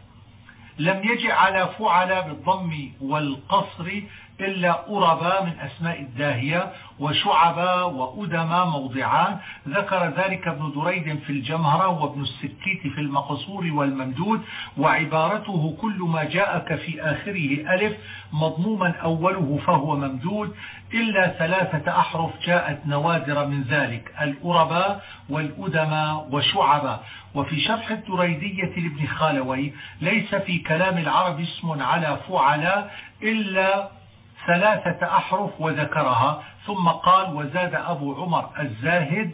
لم يجع على فعل بالضم والقصر إلا أربا من أسماء الداهية وشعبا وأدما موضعان ذكر ذلك ابن دريد في الجمهرة وابن السكيت في المقصور والممدود. وعبارته كل ما جاءك في آخره ألف مضموما أوله فهو ممدود. إلا ثلاثة أحرف جاءت نوادر من ذلك الأربا والأدما وشعبا. وفي شرح الدريدية لابن خالوي ليس في كلام العرب اسم على فعلا إلا ثلاثة أحرف وذكرها ثم قال وزاد أبو عمر الزاهد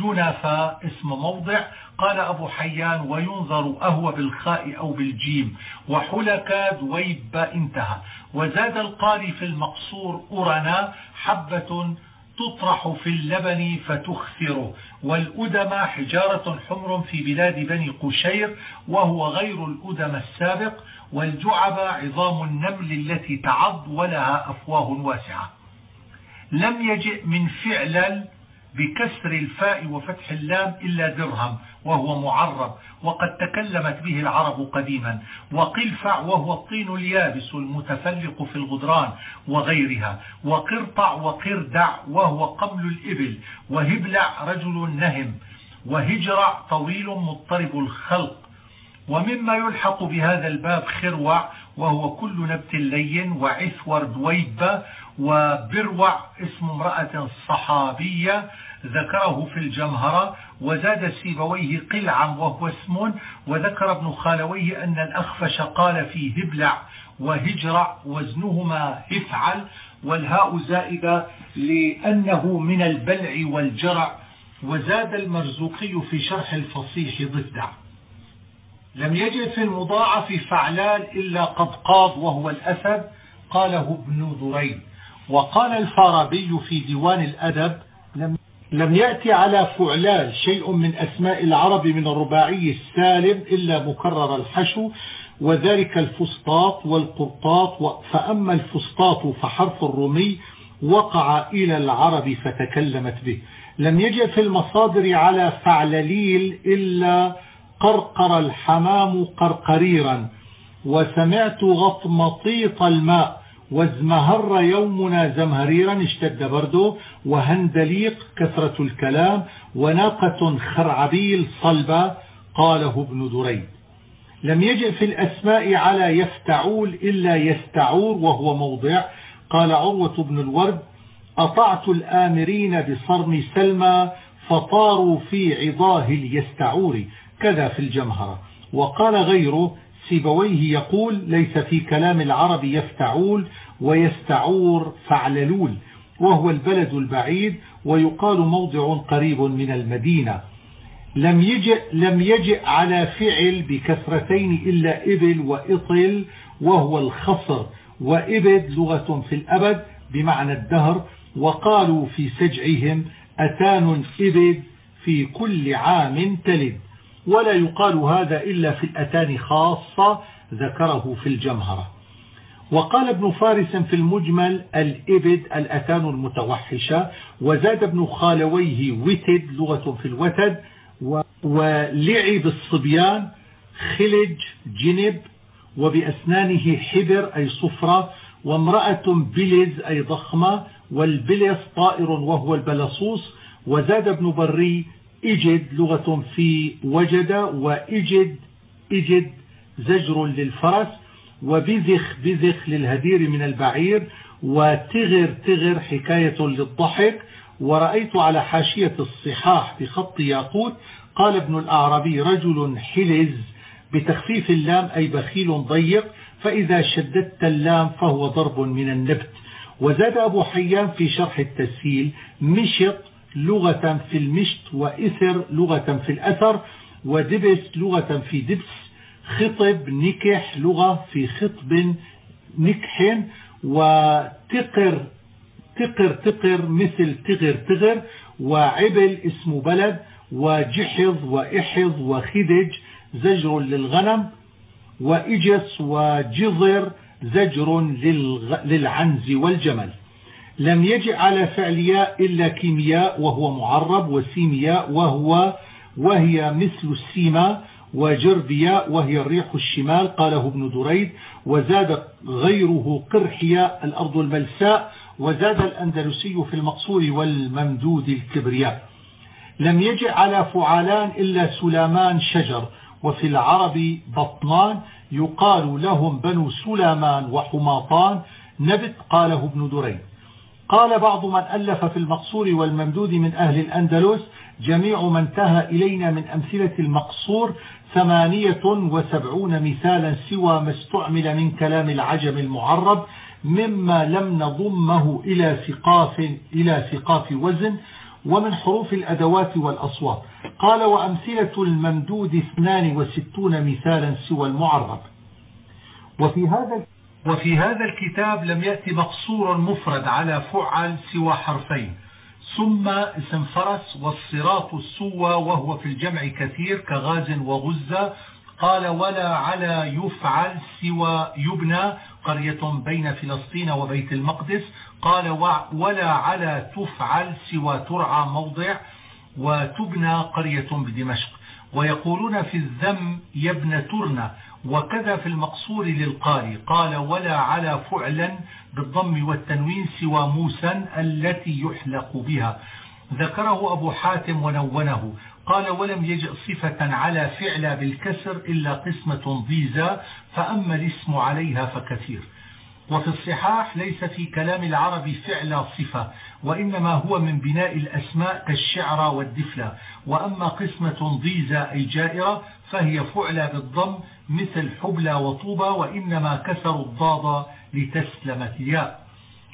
جنفا اسم موضع. قال أبو حيان وينظر أهو بالخاء أو بالجيم وحلك ذويب انتهى. وزاد القاري في المقصور أرنا حبة تطرح في اللبن فتخثر والأدم حجارة حمر في بلاد بني قشير وهو غير الأدم السابق. والجعب عظام النمل التي تعض ولها أفواه واسعة. لم يجئ من فعل بكسر الفاء وفتح اللام إلا درهم وهو معرب وقد تكلمت به العرب قديما. وقلفع وهو الطين اليابس المتفلق في الغدران وغيرها. وقرطع وقردع وهو قمل الإبل. وهبلع رجل نهم. وهجرع طويل مضطرب الخلق. ومما يلحق بهذا الباب خروع وهو كل نبت لين وعثور دويبة وبروع اسم امرأة صحابية ذكره في الجمهرة وزاد سيبويه قلعا وهو اسم وذكر ابن خالويه أن الأخفش قال في هبلع وهجرع وزنهما افعل والهاء زائدة لأنه من البلع والجرع وزاد المرزوقي في شرح الفصيح ضفدع لم يجد في المضاعف فعلان إلا قد قاض وهو الأسد قاله ابن ذرين وقال الفارابي في ديوان الأدب لم لم يأتي على فعلان شيء من أسماء العرب من الرباعي السالم إلا مكرر الحشو وذلك الفسطاط والقرطاط فأما الفسطاط فحرف الرومي وقع إلى العرب فتكلمت به. لم يجد في المصادر على فعلليل إلا قرقر الحمام قرقريرا وسمعت غطمطيط الماء وازمهر يومنا زمهريرا اشتد برده وهندليق كثرة الكلام وناقة خرعبيل صلبة قاله ابن دريد. لم يجئ في الأسماء على يفتعول إلا يستعور وهو موضع. قال عروة بن الورد أطعت الآمرين بصرم سلمى فطاروا في عضاه اليستعور. كذا في الجمهرة. وقال غيره سيبويه يقول ليس في كلام العرب يفتعول ويستعور فعللول وهو البلد البعيد ويقال موضع قريب من المدينة. لم يجئ, لم يجئ على فعل بكثرتين إلا إبل وإطل وهو الخصر. وإبد لغة في الأبد بمعنى الدهر. وقالوا في سجعهم أتان إبد في كل عام تلد. ولا يقال هذا إلا في الأتان خاصة ذكره في الجمهرة. وقال ابن فارس في المجمل الإبد الأتان المتوحشة وزاد ابن خالويه وتد لغة في الوتد ولعب الصبيان خلج جنب وبأسنانه حبر أي صفرة وامرأة بلز أي ضخمة والبلس طائر وهو البلصوص وزاد ابن بري إجد لغة في وجد وإجد إجد زجر للفرس وبذخ بذخ للهدير من البعير وتغر تغر حكاية للضحك. ورأيت على حاشية الصحاح بخط ياقوت قال ابن الأعربي رجل حلز بتخفيف اللام أي بخيل ضيق فإذا شددت اللام فهو ضرب من النبت. وزاد أبو حيان في شرح التسهيل مشط لغة في المشط وإثر لغة في الأثر ودبس لغة في دبس خطب نكح لغة في خطب نكح وتقر تقر تقر مثل تغر تغر وعبل اسم بلد وجحظ وإحظ وخدج زجر للغنم وإجس وجظر زجر للعنز والجمل. لم يجئ على فعلياء إلا كيمياء وهو معرب وسيمياء وهو وهي مثل السيما وجربياء وهي الريح الشمال قاله ابن دريد. وزاد غيره قرحياء الأرض الملساء وزاد الأندلسي في المقصور والممدود الكبرياء. لم يجئ على فعالان إلا سلامان شجر وفي العرب بطنان. يقال لهم بنو سلامان وحماطان. نبت قاله ابن دريد. قال بعض من ألف في المقصور والممدود من أهل الأندلس جميع من انتهى إلينا من أمثلة المقصور ثمانية وسبعون مثالا سوى ما استعمل من كلام العجم المعرب مما لم نضمه إلى ثقاف, إلى ثقاف وزن ومن حروف الأدوات والأصوات. قال وأمثلة الممدود اثنان وستون مثالا سوى المعرب. وفي هذا وفي هذا الكتاب لم يأتي مقصور مفرد على فعل سوى حرفين ثم اسم فرس والصراط السوى وهو في الجمع كثير كغاز وغزة قال ولا على يفعل سوى يبنى قرية بين فلسطين وبيت المقدس قال ولا على تفعل سوى ترعى موضع وتبنى قرية بدمشق. ويقولون في الذم يبنى ترنى وكذا في المقصور للقاري قال ولا على فعلا بالضم والتنوين سوى موسى التي يحلق بها. ذكره أبو حاتم ونونه. قال ولم يجئ صفة على فعل بالكسر إلا قسمة ضيزة فأما الاسم عليها فكثير. وفي الصحاح ليس في كلام العرب فعل صفة وإنما هو من بناء الأسماء كالشعر والدفلة. وأما قسمة ضيزة أي جائرة فهي فعل بالضم مثل حبلى وطوبة وإنما كسروا الضاد لتسلم الياء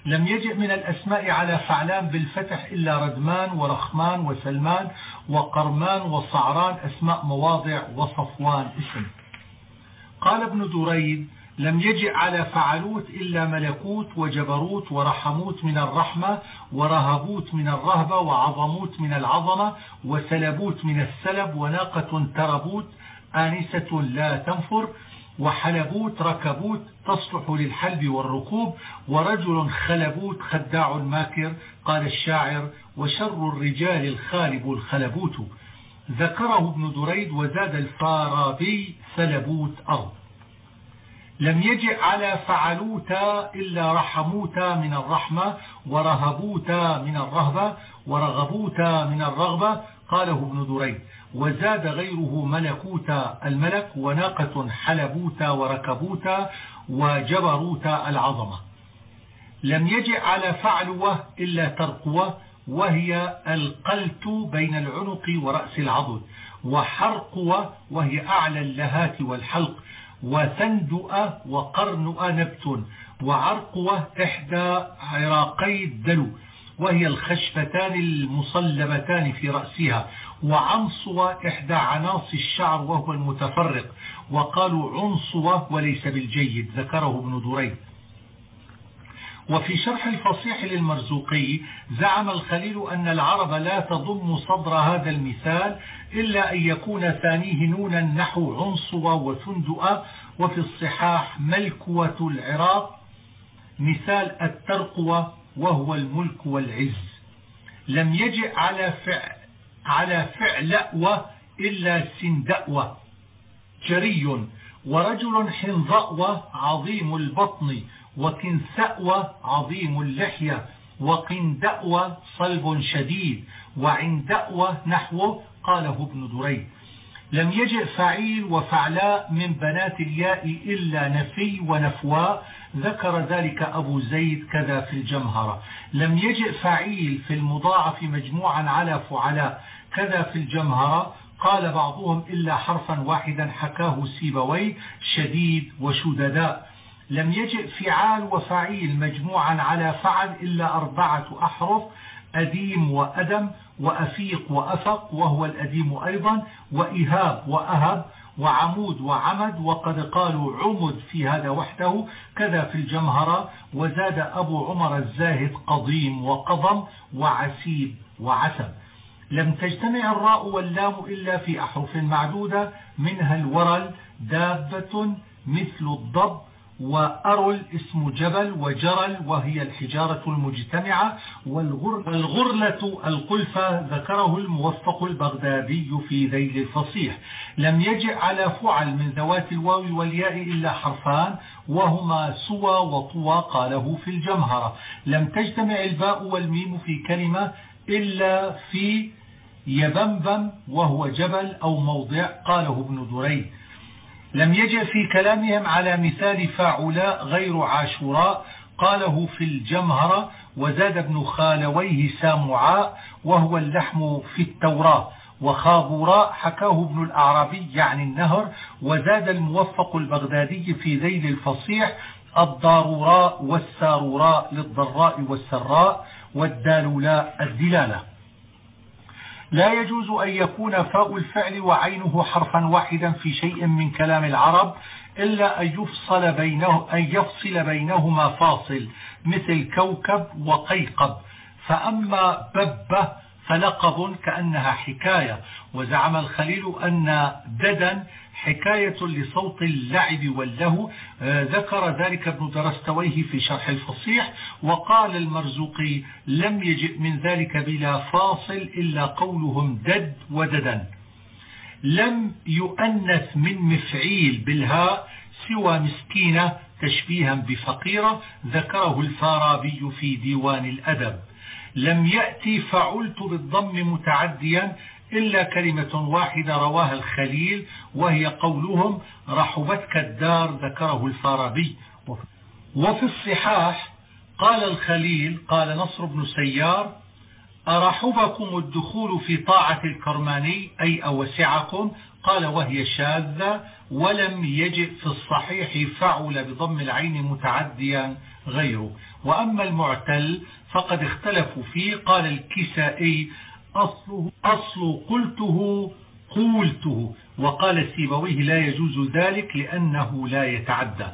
لم يجئ من الأسماء على فعلان بالفتح إلا ردمان ورخمان وسلمان وقرمان وصعران أسماء مواضع وصفوان اسم. قال ابن دريد لم يجئ على فعلوت إلا ملكوت وجبروت ورحموت من الرحمة ورهبوت من الرهبة وعظموت من العظمة وسلبوت من السلب وناقة تربوت آنسة لا تنفر وحلبوت ركبوت تصلح للحلب والركوب ورجل خلبوت خداع ماكر قال الشاعر وشر الرجال الخالب الخلبوت. ذكره ابن دريد وزاد الفارابي سلبوت أرض. لم يجئ على فعلوتا إلا رحموتا من الرحمة ورهبوتا من الرهبة ورغبوتا من الرغبة قاله ابن دريد وزاد غيره ملكوتا الملك وناقة حلبوتا وركبوتا وجبروتا العظمة. لم يجئ على فعلوة إلا ترقوة وهي القلت بين العنق ورأس العضد وحرقوة وهي أعلى اللهات والحلق وثندؤ وقرنؤ نبت وعرقوة إحدى عراقي الدلو. وهي الخشفتان المصلبتان في رأسها وعنصوة إحدى عناص الشعر وهو المتفرق وقالوا عنصوة وليس بالجيد ذكره ابن دريد. وفي شرح الفصيح للمرزوقي زعم الخليل أن العرب لا تضم صدر هذا المثال إلا أن يكون ثانية نونا نحو عنصوة وثندؤة وفي الصحاح ملكوة العراق مثال الترقوة وهو الملك والعز. لم يجئ على فعل على فعلأوة إلا سندأوة جري ورجل حنظأوة عظيم البطن وكنسأوة عظيم اللحية وقندأوة صلب شديد وعندأوة نحوه قاله ابن دريد. لم يجئ فعيل وفعلاء من بنات الياء إلا نفي ونفواء ذكر ذلك أبو زيد كذا في الجمهرة. لم يجئ فعيل في المضاعف مجموعا على فعلاء كذا في الجمهرة. قال بعضهم إلا حرفا واحدا حكاه سيبوي شديد وشدداء. لم يجئ فعال وفعيل مجموعا على فعل إلا أربعة أحرف أديم وأدم وأفيق وأفق وهو الأديم أيضا وإهاب وأهب. وعمود وعمد وقد قالوا عمد في هذا وحده. كذا في الجمهرة وزاد أبو عمر الزاهد قضيم وقضم وعسيب وعسب. لم تجتمع الراء واللام إلا في أحرف معدودة منها الورل دابة مثل الضب وأرل اسم جبل وجرل وهي الحجارة المجتمعة والغرلة القلفة ذكره الموفق البغدادي في ذيل الفصيح. لم يجئ على فعل من ذوات الواو والياء إلا حرفان وهما سوى وطوى قاله في الجمهرة. لم تجتمع الباء والميم في كلمة إلا في يبمبم وهو جبل أو موضع قاله ابن دريد. لم يجئ في كلامهم على مثال فاعلاء غير عاشوراء قاله في الجمهرة وزاد ابن خالويه سامعاء وهو اللحم في التوراة وخابوراء حكاه ابن الأعرابي يعني النهر وزاد الموفق البغدادي في ذيل الفصيح الضاروراء والساروراء للضراء والسراء والدالولاء الدلالة لا يجوز أن يكون فاء الفعل وعينه حرفا واحدا في شيء من كلام العرب إلا أن يفصل, بينه أن يفصل بينهما فاصل مثل كوكب وقيقب. فأما ببة فلقب كأنها حكاية. وزعم الخليل أن ددا حكاية لصوت اللعب والله آه، ذكر ذلك ابن درستويه في شرح الفصيح وقال المرزوقي لم يجئ من ذلك بلا فاصل إلا قولهم دد وددا لم يؤنث من مفعيل بالهاء سوى مسكينة تشبيها بفقيرة ذكره الفارابي في ديوان الأدب. لم يأتي فعلت بالضم متعديا إلا كلمة واحدة رواها الخليل وهي قولهم رحبتك الدار ذكره الفارابي. وفي الصحاح قال الخليل قال نصر بن سيار أرحبكم الدخول في طاعة الكرماني أي أوسعكم؟ قال وهي شاذة ولم يجئ في الصحيح فعل بضم العين متعديا غيره. وأما المعتل فقد اختلفوا فيه قال الكسائي أصله أصل قلته قولته. وقال سيبويه لا يجوز ذلك لأنه لا يتعدى.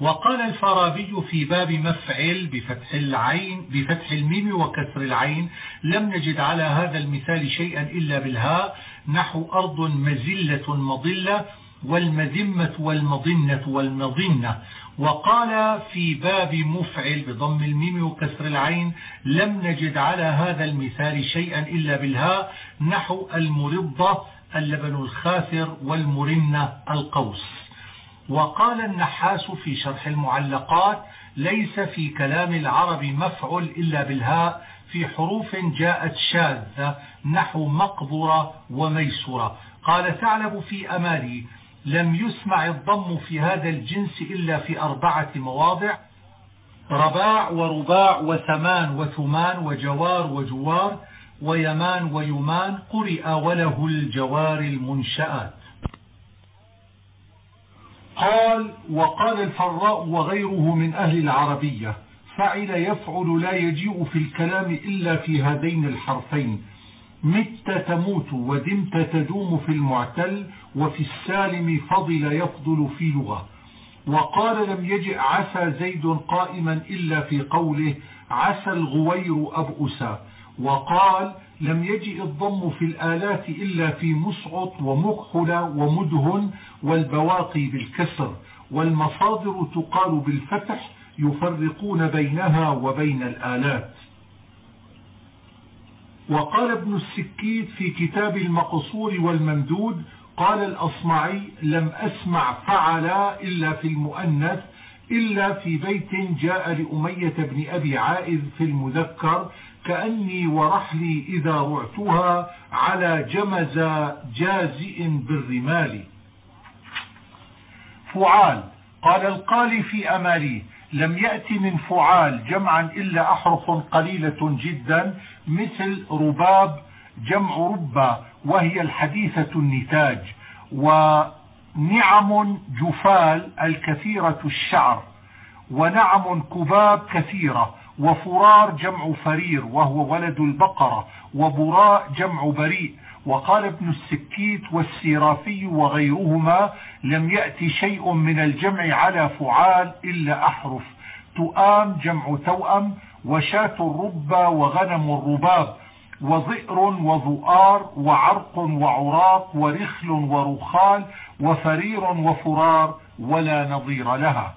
وقال الفارابي في باب مفعل بفتح العين بفتح الميم وكسر العين لم نجد على هذا المثال شيئا إلا بالهاء. نحو أرض مزلة مضلة والمذمة والمضنة والمضنة. وقال في باب مفعل بضم الميم وكسر العين لم نجد على هذا المثال شيئا إلا بالهاء نحو المرضة اللبن الخاسر والمرنة القوس. وقال النحاس في شرح المعلقات ليس في كلام العرب مفعل إلا بالهاء في حروف جاءت شاذة نحو مقبرة وميسرة قال ثعلب في أمالي لم يسمع الضم في هذا الجنس إلا في أربعة مواضع رباع ورباع وثمان وثمان وجوار وجوار ويمان ويمان قرئ وله الجوار المنشآت. قال وقال الفراء وغيره من أهل العربية فعل يفعل لا يجيء في الكلام إلا في هذين الحرفين مت تموت ودمت تدوم في المعتل وفي السالم فضل يفضل في لغة. وقال لم يجئ عسى زيد قائما إلا في قوله عسى الغوير أبؤسا وقال لم يجئ الضم في الآلات إلا في مسعط ومكحل ومدهن والبواقي بالكسر. والمصادر تقال بالفتح يفرقون بينها وبين الآلات. وقال ابن السكيت في كتاب المقصور والممدود قال الأصمعي لم أسمع فعل إلا في المؤنث إلا في بيت جاء لأمية بن أبي عائذ في المذكر كأني ورحلي إذا رعتها على جمز جازئ بالرمال. فعال. قال القالي في أمالي لم يأتي من فعال جمعا إلا أحرف قليلة جدا مثل رباب جمع ربا وهي الحديثة النتاج. ونعم جفال الكثيرة الشعر ونعم كباب كثيرة وفرار جمع فرير وهو ولد البقرة وبراء جمع بريء. وقال ابن السكيت والسيرافي وغيرهما لم يأتي شيء من الجمع على فعال إلا أحرف. تؤام جمع توأم وشاة الربا وغنم الرباب وظئر وظؤار وعرق وعراق ورخل ورخال وفرير وفرار ولا نظير لها.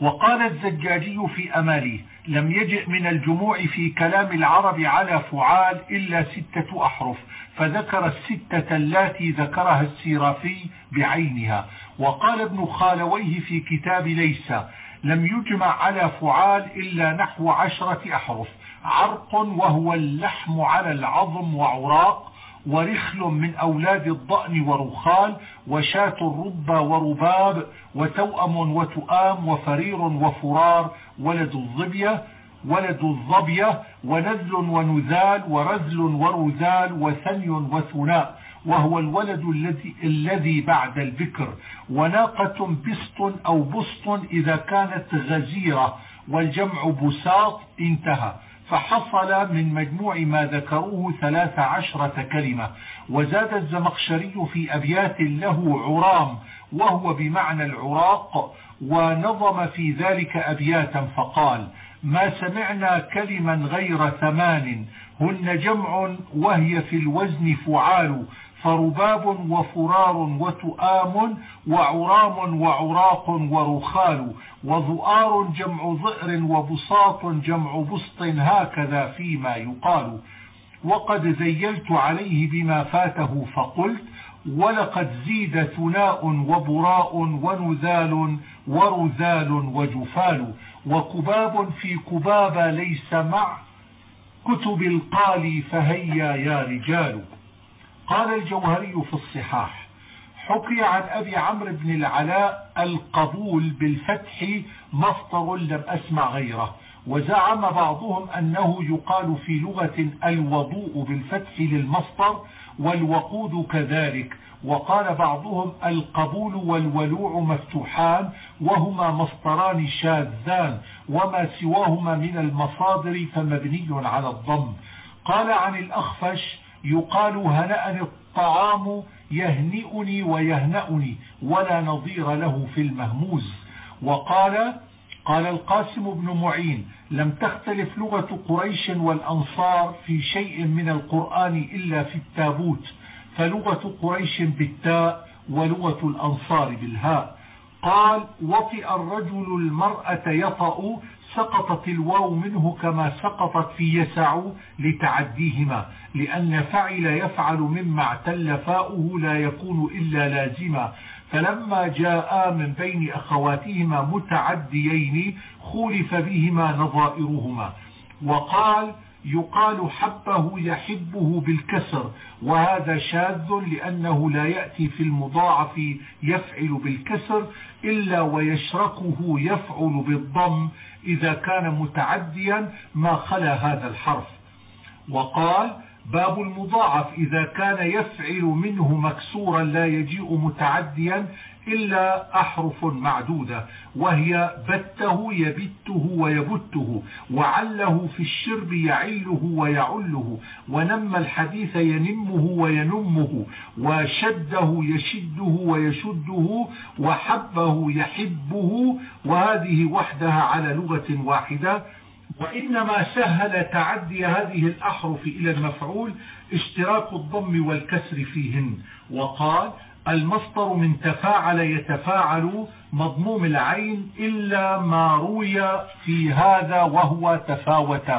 وقال الزجاجي في أماليه لم يجئ من الجموع في كلام العرب على فعال إلا ستة أحرف فذكر الستة التي ذكرها السيرافي بعينها. وقال ابن خالويه في كتاب ليس لم يجمع على فعال إلا نحو عشرة أحرف عرق وهو اللحم على العظم وعراق ورخل من أولاد الضأن ورخال وشاة الرب ورباب وتوأم وتؤام وفرير وفرار ولد الظبية ولد الظبية ونذل ونذال ورزل ورزال وثني وثناء وهو الولد الذي الذي بعد البكر. وناقة بسط أو بسط إذا كانت غزيرة والجمع بساط انتهى. فحصل من مجموع ما ذكروه ثلاث عشرة كلمة وزاد الزمخشري في أبيات له عرام وهو بمعنى العراق ونظم في ذلك أبياتا فقال ما سمعنا كلما غير ثمان هن جمع وهي في الوزن فعال فرباب وفرار وتؤام وعرام وعراق ورخال وذؤار جمع ظئر وبساط جمع بسط هكذا فيما يقال. وقد زيلت عليه بما فاته فقلت ولقد زيد ثناء وبراء ونذال ورذال وجفال وكباب في كباب ليس مع كتب القالي فهيا يا رجال. قال الجوهري في الصحاح حكي عن أبي عمرو بن العلاء القبول بالفتح مفطر لم أسمع غيره وزعم بعضهم أنه يقال في لغة الوضوء بالفتح للمصدر والوقود كذلك وقال بعضهم القبول والولوع مفتوحان وهما مصدران شاذان وما سواهما من المصادر فمبني على الضم. قال عن الأخفش يقال هنأ الطعام يهنئني ويهنأني ولا نظير له في المهموز. وقال قال القاسم بن معين لم تختلف لغة قريش والأنصار في شيء من القرآن إلا في التابوت فلغة قريش بالتاء ولغة الأنصار بالهاء. قال وطئ الرجل المرأة يطأ سقطت الواو منه كما سقطت في يسع لتعديهما لأن فعل يفعل مما اعتل فاؤه لا يكون إلا لازما. فلما جاء من بين أخواتهما متعديين خولف بهما نظائرهما. وقال يقال حبه يحبه بالكسر وهذا شاذ لأنه لا يأتي في المضاعف يفعل بالكسر إلا ويشركه يفعل بالضم إذا كان متعديا ما خلا هذا الحرف. وقال باب المضاعف إذا كان يفعل منه مكسورا لا يجيء متعديا إلا أحرف معدودة وهي بته يبته ويبته وعله في الشرب يعله ويعله ونم الحديث ينمه وينمه وشده يشده ويشده وحبه يحبه وهذه وحدها على لغة واحدة. وإنما سهل تعدي هذه الأحرف إلى المفعول اشتراك الضم والكسر فيهن. وقال المصدر من تفاعل يتفاعل مضموم العين إلا ما روي في هذا وهو تفاوت.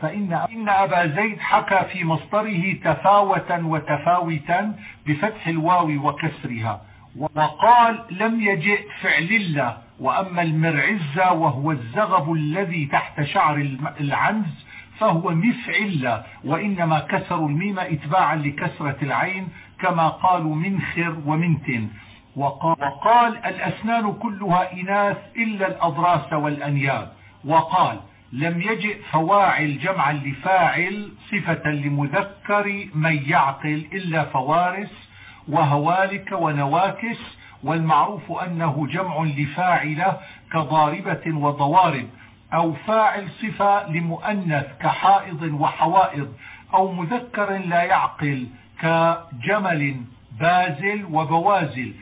فإن إن أبا زيد حكى في مصدره تفاوتا وتفاوتا بفتح الواو وكسرها. وقال لم يجئ فعل الله. وأما المرعزة وهو الزغب الذي تحت شعر العنز فهو مفعل وإنما كسروا الميم إتباعا لكسرة العين كما قالوا منخر ومنتن وقال, وقال الأسنان كلها إناث إلا الأضراس والأنياب. وقال لم يجئ فواعل جمعا لفاعل صفة لمذكر من يعقل إلا فوارس وهوالك ونواكس والمعروف أنه جمع لفاعلة كضاربة وضوارب أو فاعل صفة لمؤنث كحائض وحوائض أو مذكر لا يعقل كجمل بازل وبوازل.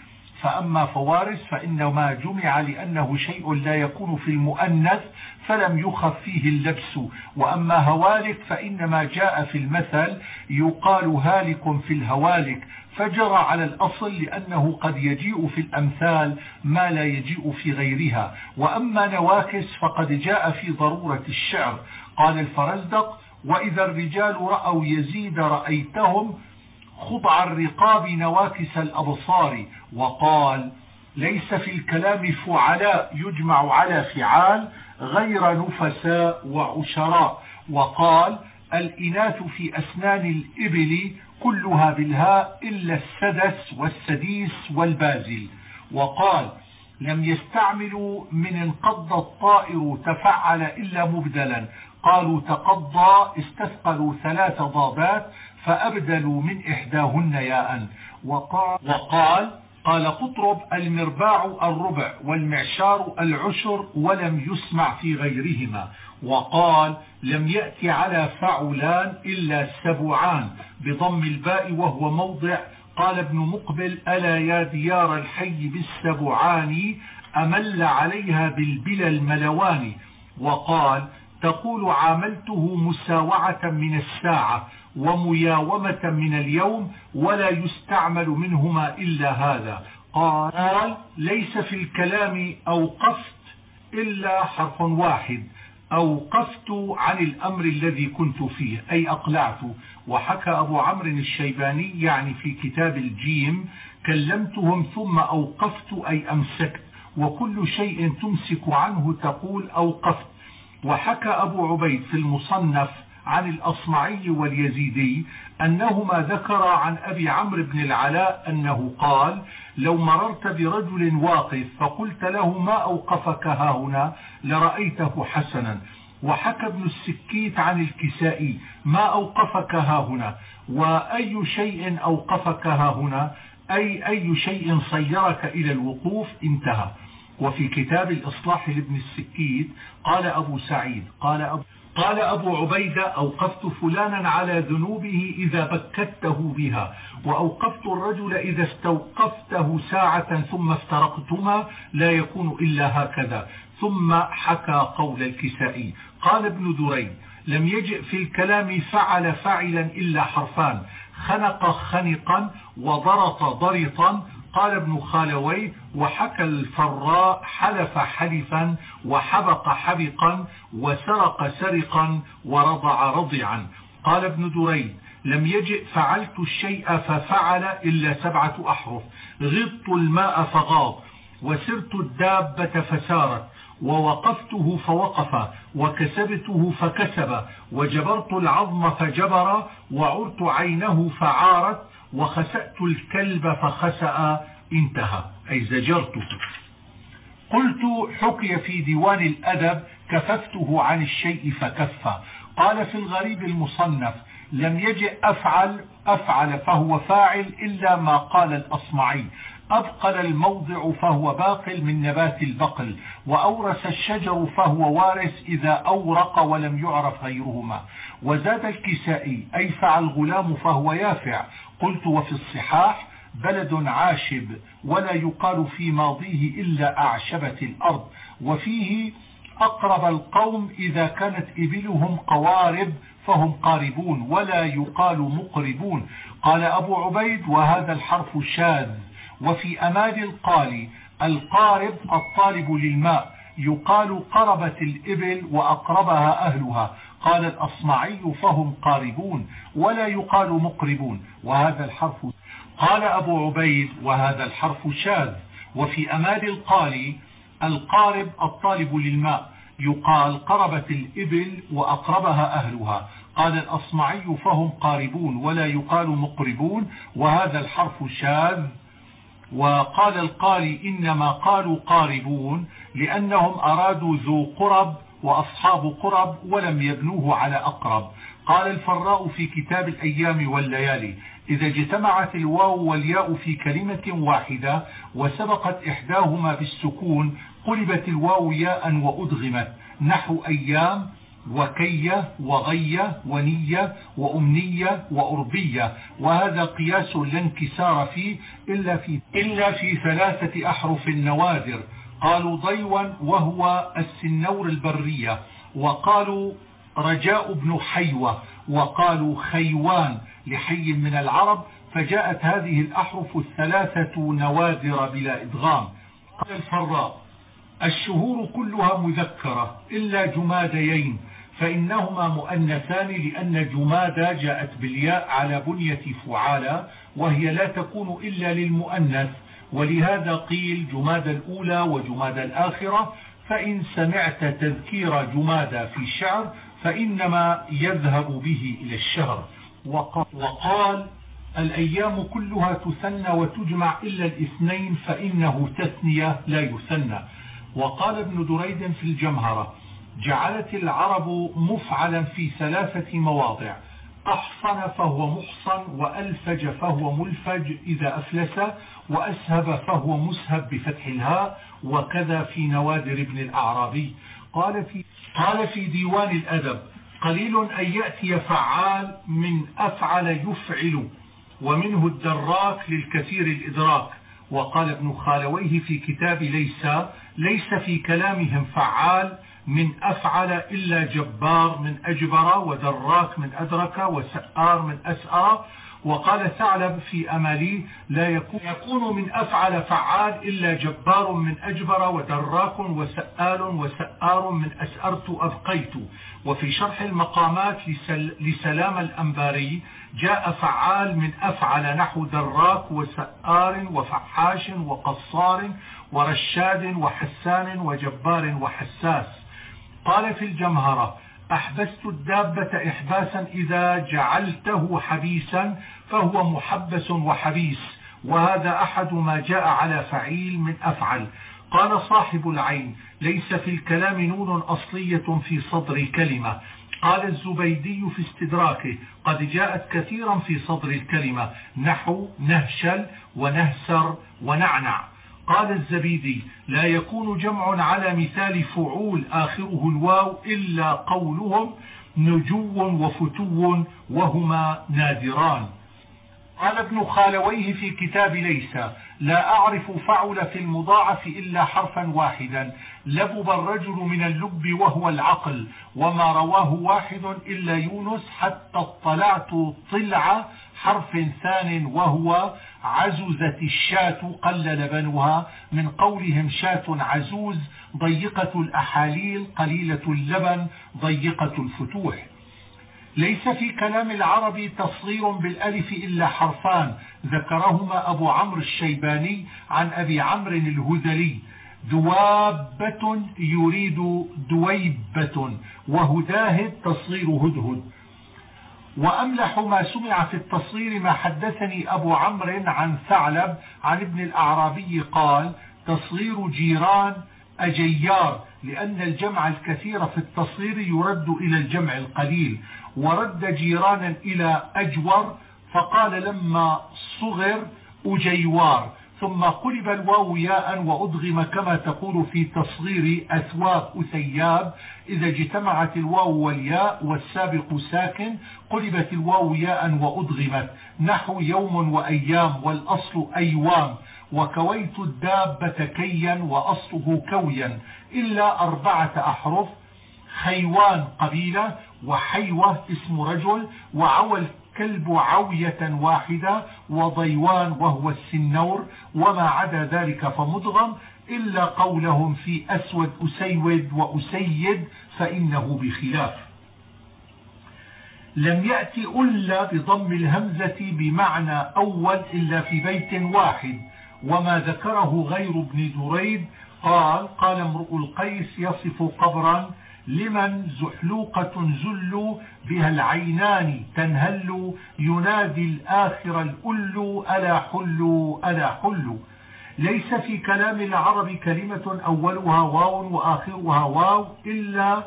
فأما فوارس فإنما جمع لأنه شيء لا يكون في المؤنث فلم يخف فيه اللبس. وأما هوالك فإنما جاء في المثل يقال هالك في الهوالك. فجرى على الأصل لأنه قد يجيء في الأمثال ما لا يجيء في غيرها. وأما نواكس فقد جاء في ضرورة الشعر. قال الفرزدق وإذا الرجال رأوا يزيد رأيتهم خضع الرقاب نواكس الأبصار وقال ليس في الكلام فعلاء يجمع على فعال غير نفساء وعشراء وقال الإناث في أسنان الإبل كلها بالهاء إلا السدس والسديس والبازل وقال لم يستعملوا من انقض الطائر تفعل إلا مبدلا قالوا تقضى استثقلوا ثلاث ضابات فأبدلوا من إحداهن ياء. وقال, وقال قال قطرب المرباع الربع والمعشار العشر ولم يسمع في غيرهما. وقال لم يأتي على فعلان إلا سبعان بضم الباء وهو موضع. قال ابن مقبل ألا يا ديار الحي بالسبعان أمل عليها بالبلا الملوان؟ وقال تقول عاملته مساوعة من الساعة. ومياومة من اليوم ولا يستعمل منهما إلا هذا. قال ليس في الكلام أوقفت إلا حرف واحد. أوقفت عن الأمر الذي كنت فيه أي أقلعت. وحكى أبو عمرو الشيباني يعني في كتاب الجيم كلمتهم ثم أوقفت أي أمسكت. وكل شيء تمسك عنه تقول أوقفت. وحكى أبو عبيد في المصنف عن الأصمعي واليزيدي أنهما ذكر عن أبي عمرو بن العلاء أنه قال لو مررت برجل واقف فقلت له ما أوقفك هاهنا لرأيته حسنا وحكى ابن السكيت عن الكسائي ما أوقفك هاهنا؟ وأي شيء أوقفك هاهنا؟ أي أي شيء صيرك إلى الوقوف؟ انتهى وفي كتاب الإصلاح لابن السكيت قال أبو سعيد قال أبو قال أبو عبيدة أوقفت فلانا على ذنوبه إذا بكته بها وأوقفت الرجل إذا استوقفته ساعة ثم افترقتما لا يكون إلا هكذا. ثم حكى قول الكسائي قال ابن دريد لم يجئ في الكلام فعل فعلا إلا حرفان خنق خنقا وضرط ضرطا قال ابن خالوي وحكى الفراء حلف حلفا وحبق حبقا وسرق سرقا ورضع رضعا. قال ابن دريد لم يجئ فعلت الشيء ففعل إلا سبعة أحرف. غضت الماء فغاض وسرت الدابة فسارت ووقفته فوقف وكسبته فكسب وجبرت العظم فجبر وعرت عينه فعارت وخسأت الكلب فخسأ انتهى. أي زجرته قلت حكي في ديوان الأدب كففته عن الشيء فكف قال في الغريب المصنف لم يجئ أفعل أفعل فهو فاعل إلا ما قال الأصمعي. أبقل الموضع فهو باقل من نبات البقل وأورث الشجر فهو وارث إذا أورق ولم يعرف غيرهما. وزاد الكسائي أي فعل الغلام فهو يافع. قلت وفي الصحاح بلد عاشب ولا يقال في ماضيه إلا أعشبة الأرض وفيه أقرب القوم إذا كانت إبلهم قوارب فهم قاربون ولا يقال مقربون. قال أبو عبيد وهذا الحرف شاذ. وفي أماد القال القارب الطالب للماء يقال قربت الإبل وأقربها أهلها. قال الأصمعي فهم قاربون ولا يقال مقربون. وهذا الحرف قال أبو عبيد وهذا الحرف شاذ. وفي أماد القال القارب الطالب للماء. يقال قربت الإبل وأقربها أهلها. قال الأصمعي فهم قاربون ولا يقال مقربون. وهذا الحرف شاذ. وقال القاري إنما قالوا قاربون لأنهم أرادوا ذو قرب وأصحاب قرب ولم يبنوه على أقرب. قال الفراء في كتاب الأيام والليالي إذا اجتمعت الواو والياء في كلمة واحدة وسبقت إحداهما بالسكون قلبت الواو ياء وأدغمت. نحو أيام وكية وغية ونية وأمنية وأربية. وهذا قياس لا انكسار فيه إلا في, إلا في ثلاثة أحرف النوادر. قالوا ضيوا وهو السنور البرية وقالوا رجاء بن حيوة وقالوا خيوان لحي من العرب فجاءت هذه الأحرف الثلاثة نوادر بلا إدغام. قال الفراء الشهور كلها مذكرة إلا جماديين فإنهما مؤنثان لأن جمادى جاءت بالياء على بنية فعالة وهي لا تكون إلا للمؤنث. ولهذا قيل جماد الأولى وجماد الآخرة فإن سمعت تذكير جمادى في الشعر فإنما يذهب به إلى الشهر. وقال الأيام كلها تثنى وتجمع إلا الاثنين فإنه تثنية لا يثنى. وقال ابن دريد في الجمهرة جعلت العرب مفعلا في ثلاثة مواضع. أحصن فهو محصن وألفج فهو ملفج إذا أفلس وأسهب فهو مسهب بفتح الهاء وكذا في نوادر ابن الأعرابي. قال في, قال في ديوان الأدب قليل أن يأتي فعال من أفعل يفعل ومنه الدراك للكثير الإدراك. وقال ابن خالويه في كتاب ليس ليس في كلامهم فعال من أفعل إلا جبار من أجبر ودراك من أدرك وسآر من أسأر وقال ثعلب في أمالي لا يكون, يكون من أفعل فعال إلا جبار من أجبر ودراك وسآل وسآر من أسأرت أبقيت. وفي شرح المقامات لسلام الأنباري جاء فعال من أفعل نحو دراك وسآر وفحاش وقصار ورشاد وحسان وجبار وحساس. قال في الجمهرة أحبست الدابة إحباسا إذا جعلته حبيسا فهو محبس وحبيس وهذا أحد ما جاء على فعيل من أفعل. قال صاحب العين ليس في الكلام نون أصلية في صدر كلمة. قال الزبيدي في استدراكه قد جاءت كثيرا في صدر الكلمة. نحو نهشل ونهسر ونعنع. قال الزبيدي لا يكون جمع على مثال فعول آخره الواو إلا قولهم نجو وفتو وهما نادران. قال ابن خالويه في كتاب ليس لا أعرف فعل في المضاعف إلا حرفا واحدا. لبب الرجل من اللب وهو العقل وما رواه واحد إلا يونس حتى اطلعت طلع حرف ثان وهو عززت الشاة قل لبنها من قولهم شاة عزوز ضيقة الأحاليل قليلة اللبن ضيقة الفتوح. ليس في كلام العرب تصغير بالألف إلا حرفان ذكرهما أبو عمرو الشيباني عن أبي عمرو الهذلي. دوابة يريد دويبة وهداهد تصغير هدهد. وأملح ما سمع في التصغير ما حدثني أبو عمرو عن ثعلب عن ابن الأعرابي قال تصغير جيران أجيار لأن الجمع الكثير في التصغير يرد إلى الجمع القليل ورد جيرانا إلى أجور فقال لما صغر أجيوار. ثم قلب الواو ياء وأدغم كما تقول في تصغير أثواب أثياب. إذا اجتمعت الواو والياء والسابق ساكن قلبت الواو ياء وأدغمت. نحو يوم وأيام والأصل أيوام. وكويت الدابة كيا وأصله كويا. إلا أربعة أحرف خيوان قبيلة وحيوة اسم رجل وعوى الكلب عوية واحدة وضيوان وهو السنور وما عدا ذلك فمدغم إلا قولهم في أسود أسيود وأسيد فإنه بخلاف. لم يأتي ألا بضم الهمزة بمعنى أول إلا في بيت واحد وما ذكره غير ابن دريد قال قال امرؤ القيس يصف قبرا لمن زحلوقة زل بها العينان تنهل ينادي الآخر الأل ألا حل ألا حل ليس في كلام العرب كلمة أولها واو وآخرها واو إلا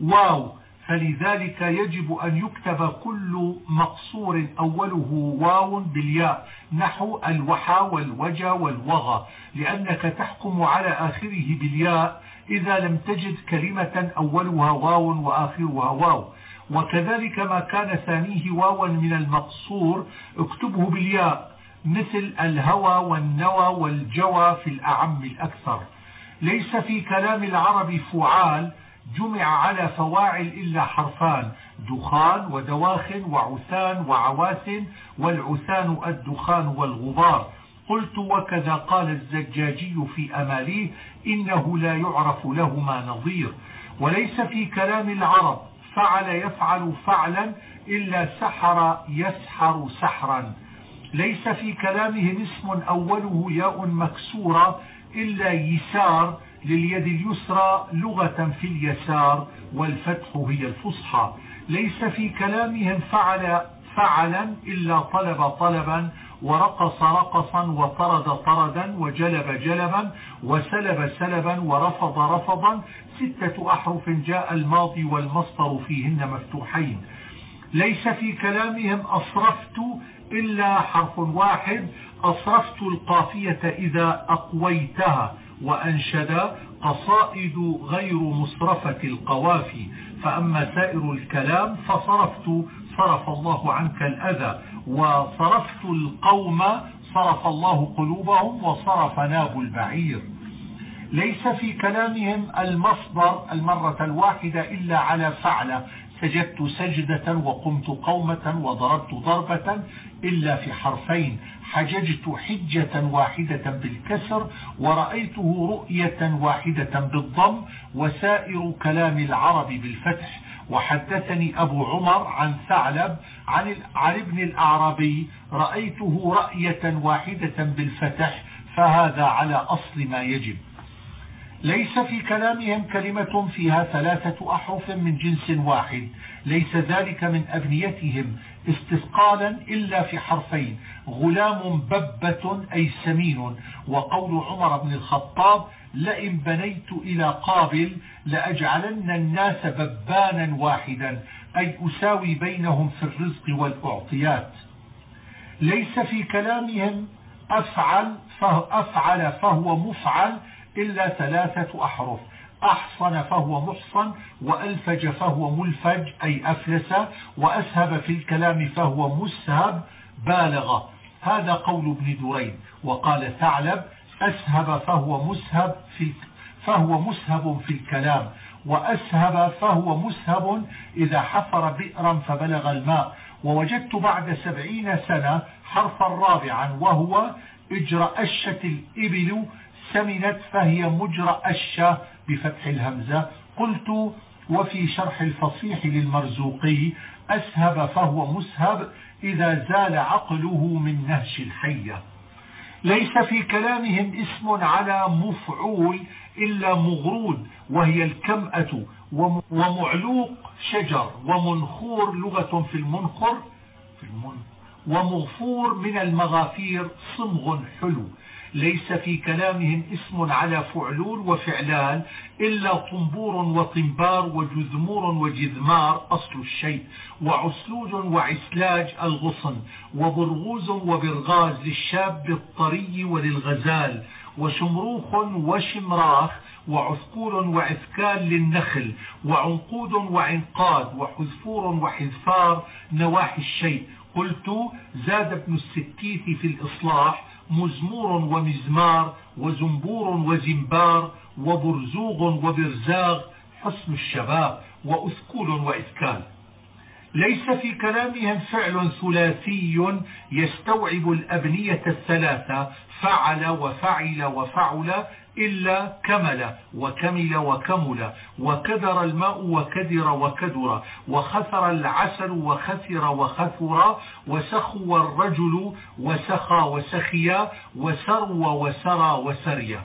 واو. فلذلك يجب أن يكتب كل مقصور أوله واو بالياء نحو الوحى والوجى والوغى لأنك تحكم على آخره بالياء. إذا لم تجد كلمة أولها واو وآخرها واو. وكذلك ما كان ثانية واوا من المقصور اكتبه بالياء مثل الهوى والنوى والجوى في الأعم الأكثر. ليس في كلام العرب فعال جمع على فواعل إلا حرفان دخان ودواخن وعثان وعواث والعثان الدخان والغبار. قلت وكذا قال الزجاجي في أماليه إنه لا يعرف لهما نظير وليس في كلام العرب فعل يفعل فعلا إلا سحر يسحر سحرا. ليس في كلامهم اسم أوله ياء مكسورة إلا يسار لليد اليسرى لغة في اليسار والفتح هي الفصحى. ليس في كلامهم فعل فعلا إلا طلب طلبا ورقص رقصا وطرد طردا وجلب جلبا وسلب سلبا ورفض رفضا ستة أحرف جاء الماضي والمصدر فيهن مفتوحين. ليس في كلامهم أصرفت إلا حرف واحد أصرفت القافية إذا أقويتها وأنشد قصائد غير مصرفة القوافي. فأما سائر الكلام فصرفت صرف الله عنك الأذى وصرفت القوم صرف الله قلوبهم وصرف ناب البعير. ليس في كلامهم المصدر المرة الواحدة إلا على فعل. سجدت سجدة وقمت قومة وضربت ضربة إلا في حرفين. حججت حجة واحدة بالكسر ورأيته رؤية واحدة بالضم. وسائر كلام العرب بالفتح وحدثني أبو عمر عن ثعلب عن, ابن الأعرابي رأيته رأية واحدة بالفتح فهذا على أصل ما يجب. ليس في كلامهم كلمة فيها ثلاثة أحرف من جنس واحد ليس ذلك من أبنيتهم استثقالا إلا في حرفين. غلام ببة أي سمين. وقول عمر بن الخطاب لئن بنيت إلى قابل لأجعلن الناس ببانا واحدا. أي أساوي بينهم في الرزق والأعطيات. ليس في كلامهم أفعل فأفعل فهو مفعل إلا ثلاثة أحرف. أحصن فهو محصن وألفج فهو ملفج أي أفلس وأسهب في الكلام فهو مسهب بالغ. هذا قول ابن درين وقال ثعلب أسهب فهو مسهب في فهو مسهب في الكلام وأسهب فهو مسهب إذا حفر بئرا فبلغ الماء. ووجدت بعد سبعين سنة حرفا رابعا وهو إجرى أشة الإبل سمنت فهي مجرى أشة بفتح الهمزة. قلت وفي شرح الفصيح للمرزوقي أسهب فهو مسهب إذا زال عقله من نهش الحية. ليس في كلامهم اسم على مفعول إلا مغرود وهي الكمأة ومعلوق شجر ومنخور لغة في المنخر ومغفور من المغافير صمغ حلو. ليس في كلامهم اسم على فعلول وفعلان إلا طنبور وطنبار وجذمور وجذمار أصل الشيء وعسلوج وعسلاج الغصن وبرغوز وبرغاز للشاب الطري وللغزال وشمروخ وشمراخ وعثقول وعثكال للنخل وعنقود وعنقاد وحذفور وحذفار نواحي الشيء. قلت زاد ابن الستيث في الإصلاح مزمور ومزمار وزنبور وزنبار وبرزوغ وبرزاغ حسن الشباب وأثكول وإثكال ليس في كلامهم فعل ثلاثي يستوعب الأبنية الثلاثة فعل وفعل وفعل إلا كمل وكمل وكمل وكدر الماء وكدر وكدر وخثر العسل وخثر وخثر وسخو الرجل وسخى وسخيا وسرو وسرى وسريا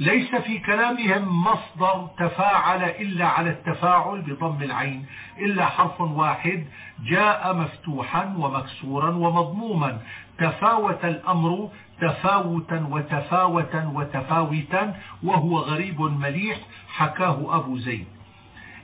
ليس في كلامهم مصدر تفاعل إلا على التفاعل بضم العين إلا حرف واحد جاء مفتوحا ومكسورا ومضموما. تفاوت الأمر تفاوتا وتفاوتا وتفاوتا وهو غريب مليح حكاه أبو زيد.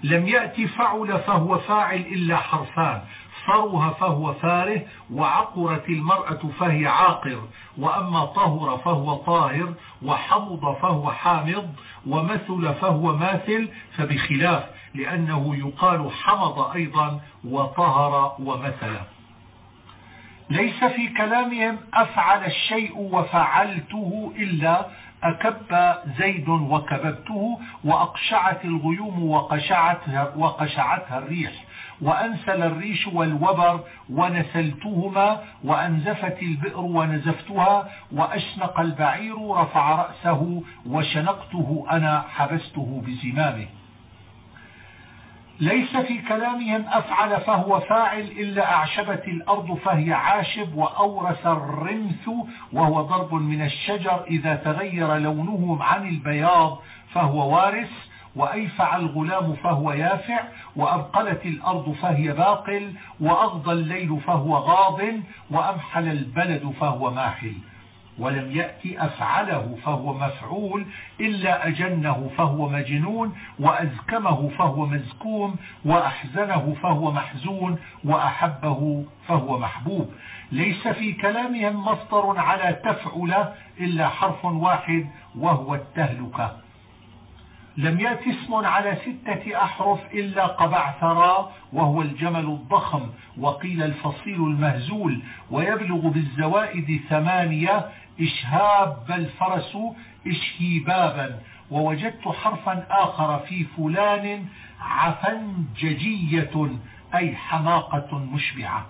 لم يأتي فعل فهو فاعل إلا حرفان فروها فهو فاره وعقرت المرأة فهي عاقر وأما طهر فهو طاهر وحمض فهو حامض ومثل فهو ماثل فبخلاف لأنه يقال حمض أيضا وطهر ومثل. ليس في كلامهم أفعل الشيء وفعلته إلا أكب زيد وكببته وأقشعت الغيوم وقشعتها, وقشعتها الريح. وأنسل الريش والوبر ونسلتهما وأنزفت البئر ونزفتها وأشنق البعير رفع رأسه وشنقته أنا حبسته بزمامه. ليس في كلامهم أفعل فهو فاعل إلا أعشبت الأرض فهي عاشب وأورث الرمث وهو ضرب من الشجر. إذا تغير لونه عن البياض فهو وارث وأيفع الغلام فهو يافع وأبقلت الأرض فهي باقل وأغضى الليل فهو غاض وأمحل البلد فهو ماحل. ولم يأتي أفعله فهو مفعول إلا أجنه فهو مجنون وأزكمه فهو مزكوم وأحزنه فهو محزون وأحبه فهو محبوب. ليس في كلامهم مصدر على تفعل إلا حرف واحد وهو التهلكة لم يأت اسم على ستة أحرف إلا قبعثرا وهو الجمل الضخم وقيل الفصيل المهزول ويبلغ بالزوائد ثمانية إشهاب الفرس إشهيبابا ووجدت حرفا آخر في فلان عفنججية أي حماقة مشبعة.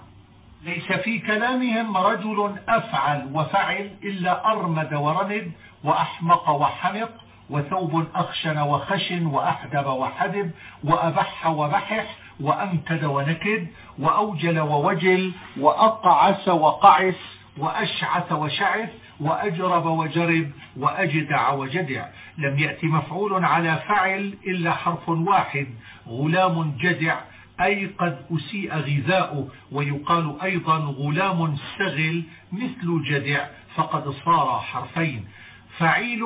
ليس في كلامهم رجل أفعل وفعل إلا أرمد ورمد وأحمق وحمق وثوب أخشن وخشن وأحدب وحدب وأبح وبحح وأنكد ونكد وأوجل ووجل وأقعس وقعس وأشعث وشعث وأجرب وجرب وأجدع وجدع. لم يأتي مفعول على فعل إلا حرف واحد. غلام جدع أي قد أسيء غذاؤه. ويقال أيضا غلام سغل مثل جدع فقد صار حرفين. فعيل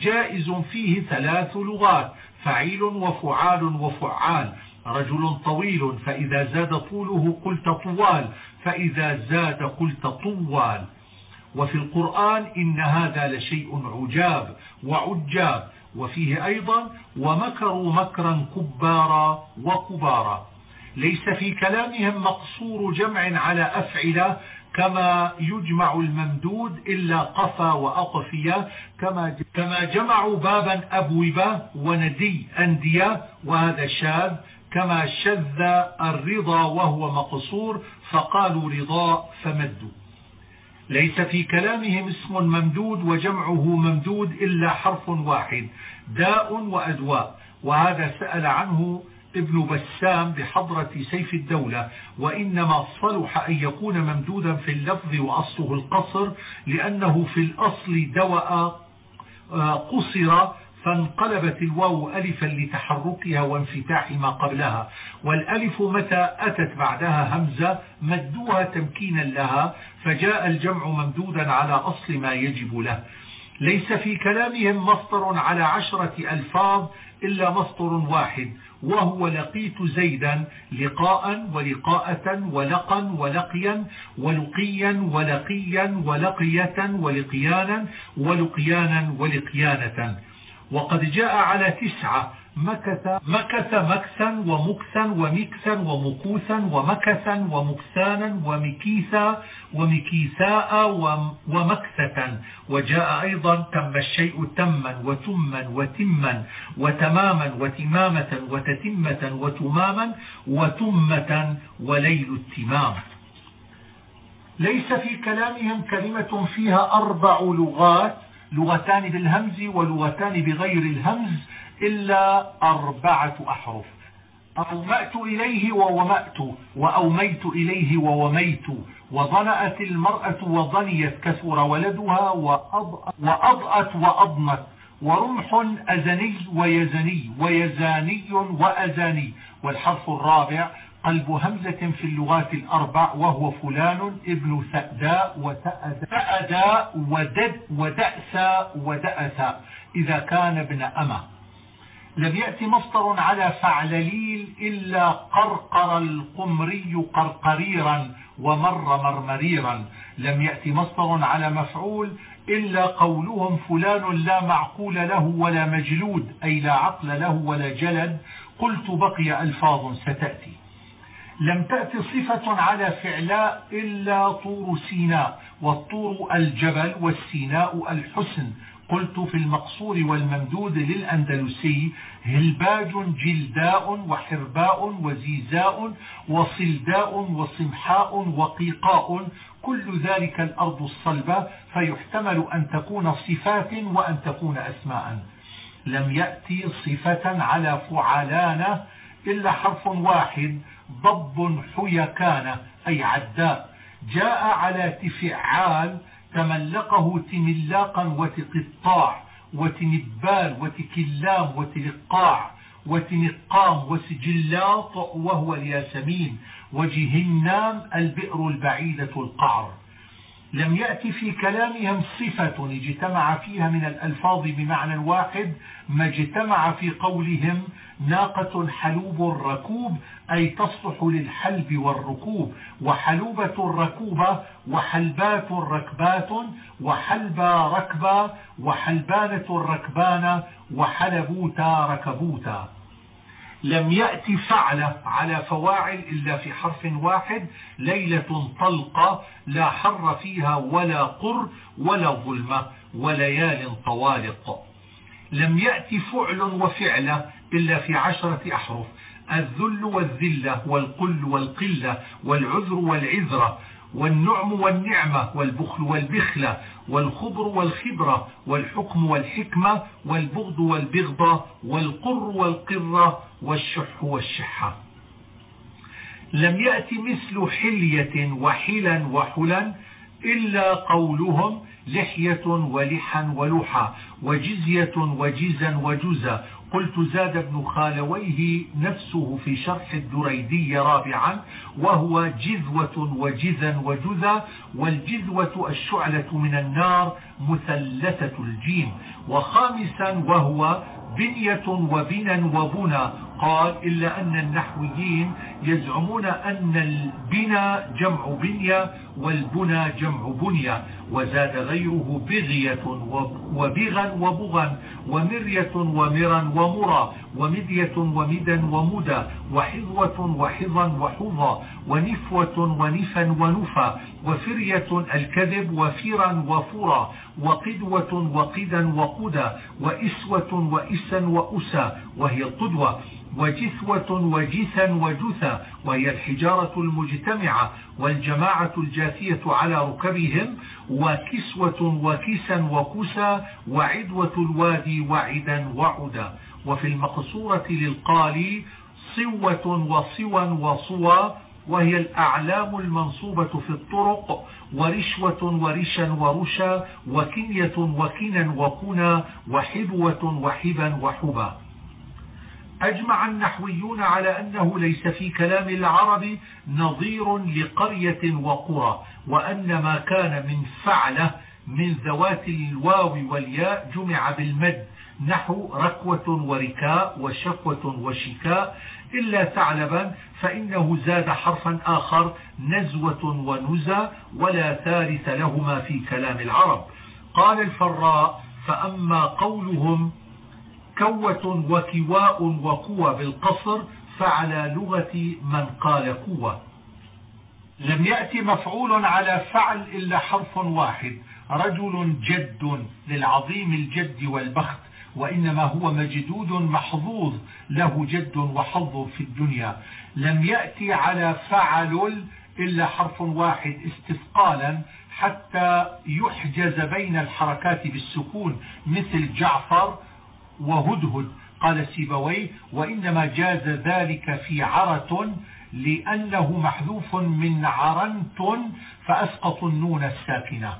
جائز فيه ثلاث لغات فعيل وفعال وفعال. رجل طويل فإذا زاد طوله قلت طوال فإذا زاد قلت طوال. وفي القرآن إن هذا لشيء عجاب وعجاب وفيه أيضا ومكروا مكرا كبارا وكبارا. ليس في كلامهم مقصور جمع على أفعلة كما يجمع الممدود إلا قفا وأقفيا كما كما جمعوا بابا أبوبة وندي أندية وهذا شاذ. كما شذ الرضا وهو مقصور فقالوا رضا فمدوا. ليس في كلامهم اسم ممدود وجمعه ممدود إلا حرف واحد داء وأدواء. وهذا سأل عنه ابن بسام بحضرة سيف الدولة وإنما صلح أن يكون ممدودا في اللفظ وأصله القصر لأنه في الأصل دواء آه، قصر فانقلبت الواو ألفا لتحركها وانفتاح ما قبلها والألف متى أتت بعدها همزة مدوها تمكينا لها فجاء الجمع ممدودا على أصل ما يجب له. ليس في كلامهم مصدر على عشرة ألفاظ إلا مصدر واحد وهو لقيت زيدا لقاء ولقاءة ولقا ولقيا ولقيا ولقيا ولقية ولقيانا ولقيانا ولقيانة. وقد جاء على تسعة مكث مكث مكثا ومكثا ومكثا ومكوثا ومكثا ومكثانا ومكيثا ومكيثاء ومكثة. وجاء أيضا تم الشيء تما وتما وتما وتماما وتمامة وتتمة وتماما وتمة وليل التمام. ليس في كلامهم كلمة فيها أربع لغات لغتان بالهمز ولغتان بغير الهمز إلا أربعة أحرف. أومأت إليه وومأت وأوميت إليه ووميت وضنأت المرأة وضنيت كثر ولدها وأضأت وأضنت ورمح أزني ويزني ويزاني وأزاني والحرف الرابع قلب همزة في اللغات الأربع وهو فلان ابن ثأداء وثأداء ودد ودأسا ودأسا إذا كان ابن أمه لم يأتي مصدر على فعلليل إلا قرقر القمري قرقريرا ومر مرمريرا. لم يأتي مصدر على مفعول إلا قولهم فلان لا معقول له ولا مجلود أي لا عقل له ولا جلد. قلت بقي ألفاظ ستأتي. لم تأت صفة على فعلاء إلا طور سيناء والطور الجبل والسيناء الحسن. قلت في المقصور والممدود للأندلسي هلباج جلداء وحرباء وزيزاء وصلداء وصمحاء وقيقاء. كل ذلك الأرض الصلبة فيحتمل أن تكون صفات وأن تكون أسماء. لم يأتي صفة على فعلانة إلا حرف واحد. ضب حيكان أي عداء. جاء على تفعال تملقه تملاقا وتقطاع وتنبال وتكلام وتلقاع وتنقام وسجلاط وهو الياسمين وجهنام البئر البعيدة القعر. لم يأتي في كلامهم صفة اجتمع فيها من الألفاظ بمعنى واحد ما اجتمع في قولهم ناقة حلوب ركوب أي تصلح للحلب والركوب. وحلوبة ركوبة وحلبات ركبات وحلبا ركبا وحلبانة ركبانة وحلبوتا ركبوتا. لم يأتي فعل على فواعل إلا في حرف واحد. ليلة طلقة لا حر فيها ولا قر ولا ظلمة وليال طوالق. لم يأتي فعل وفعل إلا في عشرة أحرف. الذل والذلة والقل والقلة والعذر والعذرة والنعم والنعمة والبخل والبخلة والخبر والخبرة والحكم والحكمة والبغض والبغضة والقر والقرة والشح والشحة لم يأت مثل حلية وحلا وحلا إلا قولهم لحية ولحا ولحى وجزية وجزا وجزا قلت زاد ابن خالويه نفسه في شرح الدريدي رابعا وهو جذوة وجزا وجذا والجذوة الشعلة من النار مثلثة الجيم. وخامسا وهو بنية وبنا وبنا. قال إلا أن النحويين يزعمون أن البنا جمع بنية والبنا جمع بنية. وزاد غيره بغية وبغا وبغا ومرية ومرا ومرى ومدية ومدا ومدى وحظوة وحظا وحظا ونفوة ونفا ونفا وفرية الكذب وفرا وفرا وقدوة وقدا وقدا وإسوة وإسا وأسا وهي القدوة وجثوة وجثا وجثا وهي الحجارة المجتمعة والجماعة الجاثية على ركبهم وكسوة وكسا وكسا وعدوة الوادي وعدا وعدا. وفي المقصورة للقالي صوة وصوا وصوا وهي الأعلام المنصوبة في الطرق ورشوة ورشا ورشا وكنية وكنا وكنا وحبوة وحبا وحبا. أجمع النحويون على أنه ليس في كلام العرب نظير لقرية وقرى وأن ما كان من فعلة من ذوات الواو والياء جمع بالمد. نحو ركوة وركاء وشكوة وشكاء إلا ثعلبا فإنه زاد حرفا آخر نزوة ونزى ولا ثالث لهما في كلام العرب. قال الفراء فأما قولهم كوة وكواء وقوة بالقصر فعلى لغة من قال قوة لم يأتي مفعول على فعل إلا حرف واحد. رجل جد للعظيم الجد والبخت وإنما هو مجدود محظوظ له جد وحظ في الدنيا. لم يأتي على فعل إلا حرف واحد استثقالا حتى يحجز بين الحركات بالسكون مثل جعفر وهدهد. قال سيبوي وإنما جاز ذلك في عرة لأنه محذوف من عرنت فأسقط النون الساكنة.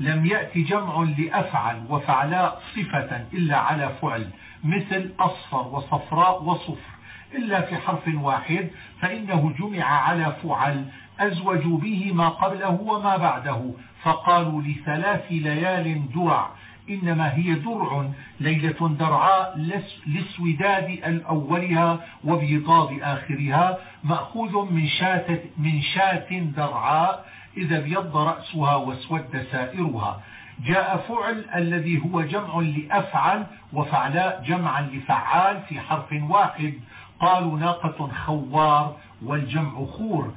لم يأتي جمع لأفعل وفعلاء صفة إلا على فعل مثل أصفر وصفراء وصفر. إلا في حرف واحد فإنه جمع على فعل أزوجوا به ما قبله وما بعده. فقالوا لثلاث ليال درع إنما هي درع ليلة درعاء لسوداد الأولها وبيضاض آخرها مأخوذ من شاة, من شاة درعاء إذا ابيض رأسها واسود سائرها. جاء فعل الذي هو جمع لأفعل وفعلاء جمعا لفعال في حرف واحد. قالوا ناقة خوار والجمع خور.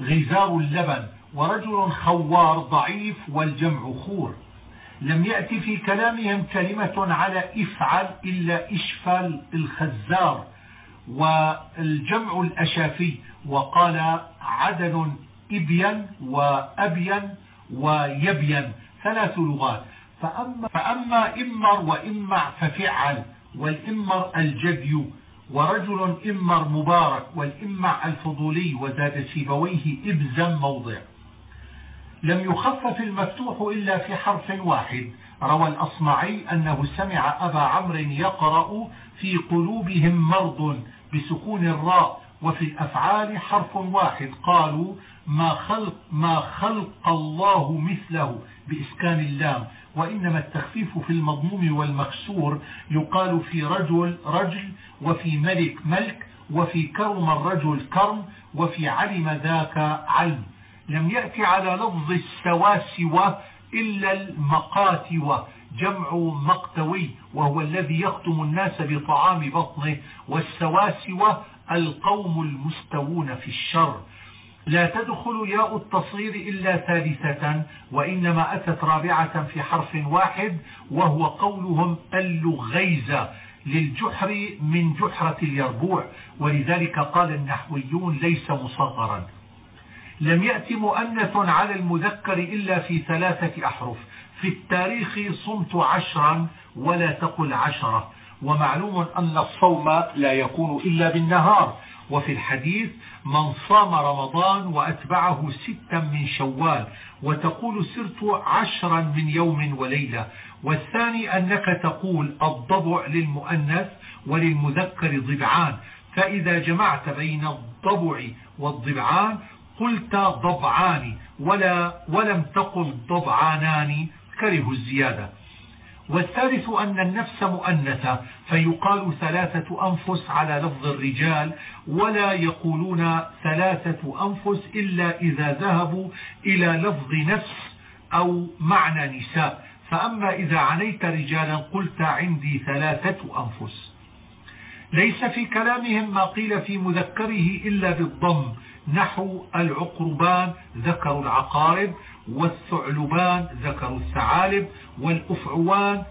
غزار اللبن. ورجل خوار ضعيف والجمع خور. لم يأتي في كلامهم كلمة على إفعل إلا اشفل الخزار والجمع الأشافي. وقال عدد إبين وأبين ويبين ثلاث لغات. فأما, فأما إمر وإمع ففعل والإمر الجدي ورجل إمر مبارك والإمع الفضولي وزاد سيبويه إبزا موضع. لم يخفف المفتوح إلا في حرف واحد. روى الأصمعي أنه سمع أبا عمرو يقرأ في قلوبهم مرض بسكون الراء وفي الأفعال حرف واحد. قالوا ما خلق, ما خلق الله مثله بإسكان اللام. وإنما التخفيف في المضموم والمكسور يقال في رجل رجل وفي ملك ملك وفي كرم الرجل كرم وفي علم ذاك علم. لم يأتي على لفظ السواسوة إلا المقاتوة جمع مقتوي وهو الذي يختم الناس بطعام بطنه. والسواسوة القوم المستوون في الشر. لا تدخل ياء التصغير إلا ثالثة وإنما أتت رابعة في حرف واحد وهو قولهم اللغيزة للجحر من جحرة اليربوع. ولذلك قال النحويون ليس مصغرا. لم يأتي مؤنث على المذكر إلا في ثلاثة أحرف. في التاريخ صمت عشرا ولا تقل عشرة. ومعلوم أن الصوم لا يكون إلا بالنهار. وفي الحديث من صام رمضان وأتبعه ستا من شوال وتقول سرت عشرا من يوم وليلة. والثاني أنك تقول الضبع للمؤنث وللمذكر ضبعان. فإذا جمعت بين الضبع والضبعان قلت ضبعان ولا ولم تقل ضبعانان. كرهوا الزيادة. والثالث أن النفس مؤنثة فيقال ثلاثة أنفس على لفظ الرجال ولا يقولون ثلاثة أنفس إلا إذا ذهبوا إلى لفظ نفس أو معنى نساء. فأما إذا عنيت رجالا قلت عندي ثلاثة أنفس. ليس في كلامهم ما قيل في مذكره إلا بالضم نحو العقربان ذكر العقارب والثعلبان ذكر الثعالب والأفعوان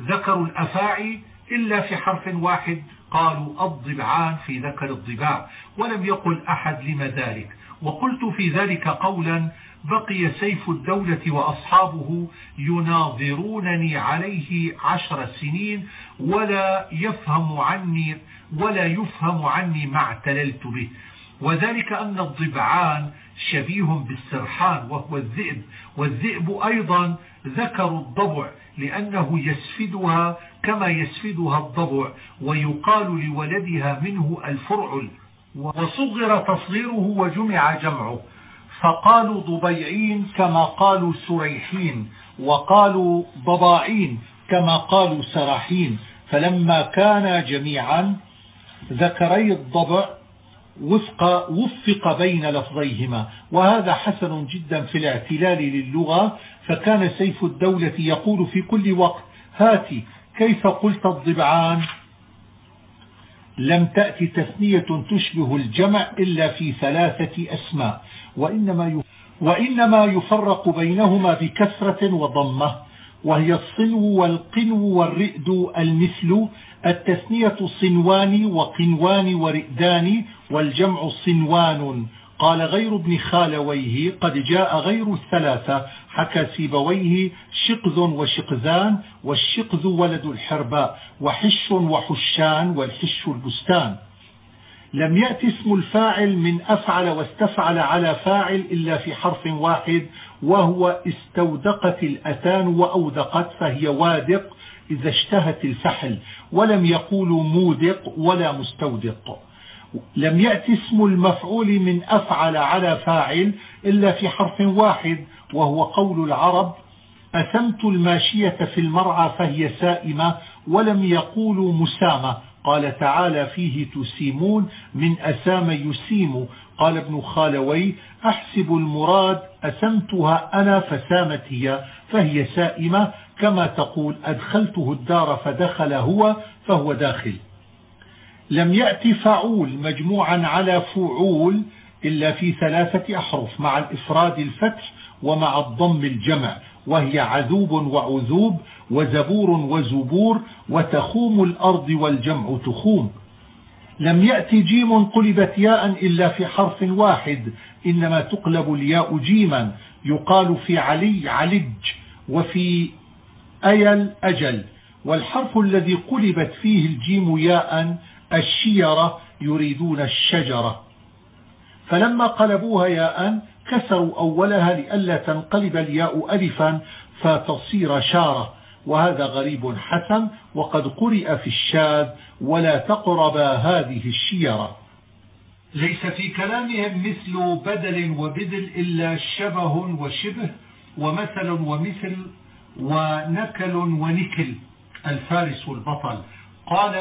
ذكر الأفاعي إلا في حرف واحد قالوا الضبعان في ذكر الضباع ولم يقل أحد لم ذلك. وقلت في ذلك قولا بقي سيف الدولة وأصحابه يناظرونني عليه عشر سنين ولا يفهم عني ولا يفهم عني ما اعتللت به. وذلك أن الضبعان شبيه بالسرحان وهو الذئب والذئب أيضا ذكر الضبع لأنه يسفدها كما يسفدها الضبع ويقال لولدها منه الفرعل وصغر تصغيره وجمع جمعه. فقالوا ضبيعين كما قالوا سريحين وقالوا ضباعين كما قالوا سراحين. فلما كان جميعا ذكري الضبع وفق, وفق بين لفظيهما. وهذا حسن جدا في الاعتلال للغة فكان سيف الدولة يقول في كل وقت هاتي كيف قلت الضبعان؟ لم تأتي تثنية تشبه الجمع إلا في ثلاثة أسماء. وإنما وإنما يفرق بينهما بكسرة وضمة وهي الصنو والقنو والرئد المثل التثنية صنوان وقنوان ورئدان والجمع صنوان. قال غير ابن خالويه قد جاء غير الثلاثة حكى سيبويه شقذ وشقذان والشقذ ولد الحرباء وحش وحشان والحش البستان. لم يأتي اسم الفاعل من أفعل واستفعل على فاعل إلا في حرف واحد وهو استودقت الأتان وأودقت فهي وادق إذا اشتهت الفحل. ولم يقولوا مودق ولا مستودق لم يأتي اسم المفعول من أفعل على فاعل إلا في حرف واحد وهو قول العرب أسمت الماشية في المرعى فهي سائمة ولم يقولوا مسامة. قال تعالى فيه تسيمون من أسام يسيم. قال ابن خالوي أحسب المراد أسمتها أنا فسامت هي فهي سائمة كما تقول أدخلته الدار فدخل هو فهو داخل. لم يأتي فعول مجموعا على فعول إلا في ثلاثة أحرف مع الإفراد الفتح ومع الضم الجمع وهي عذوب وعذوب وزبور وزبور وتخوم الأرض والجمع تخوم. لم يأتي جيم قلبت ياء إلا في حرف واحد إنما تقلب الياء جيما يقال في علي علج وفي أيل أجل. والحرف الذي قلبت فيه الجيم ياء الشيرة يريدون الشجرة. فلما قلبوها ياء كسروا أولها لئلا تنقلب الياء ألفا فتصير شارة. وهذا غريب حسن وقد قرئ في الشاذ ولا تقرب هذه الشيرة. ليس في كلامهم مثل بدل وبدل إلا شبه وشبه ومثل ومثل ونكل ونكل الفارس البطل قال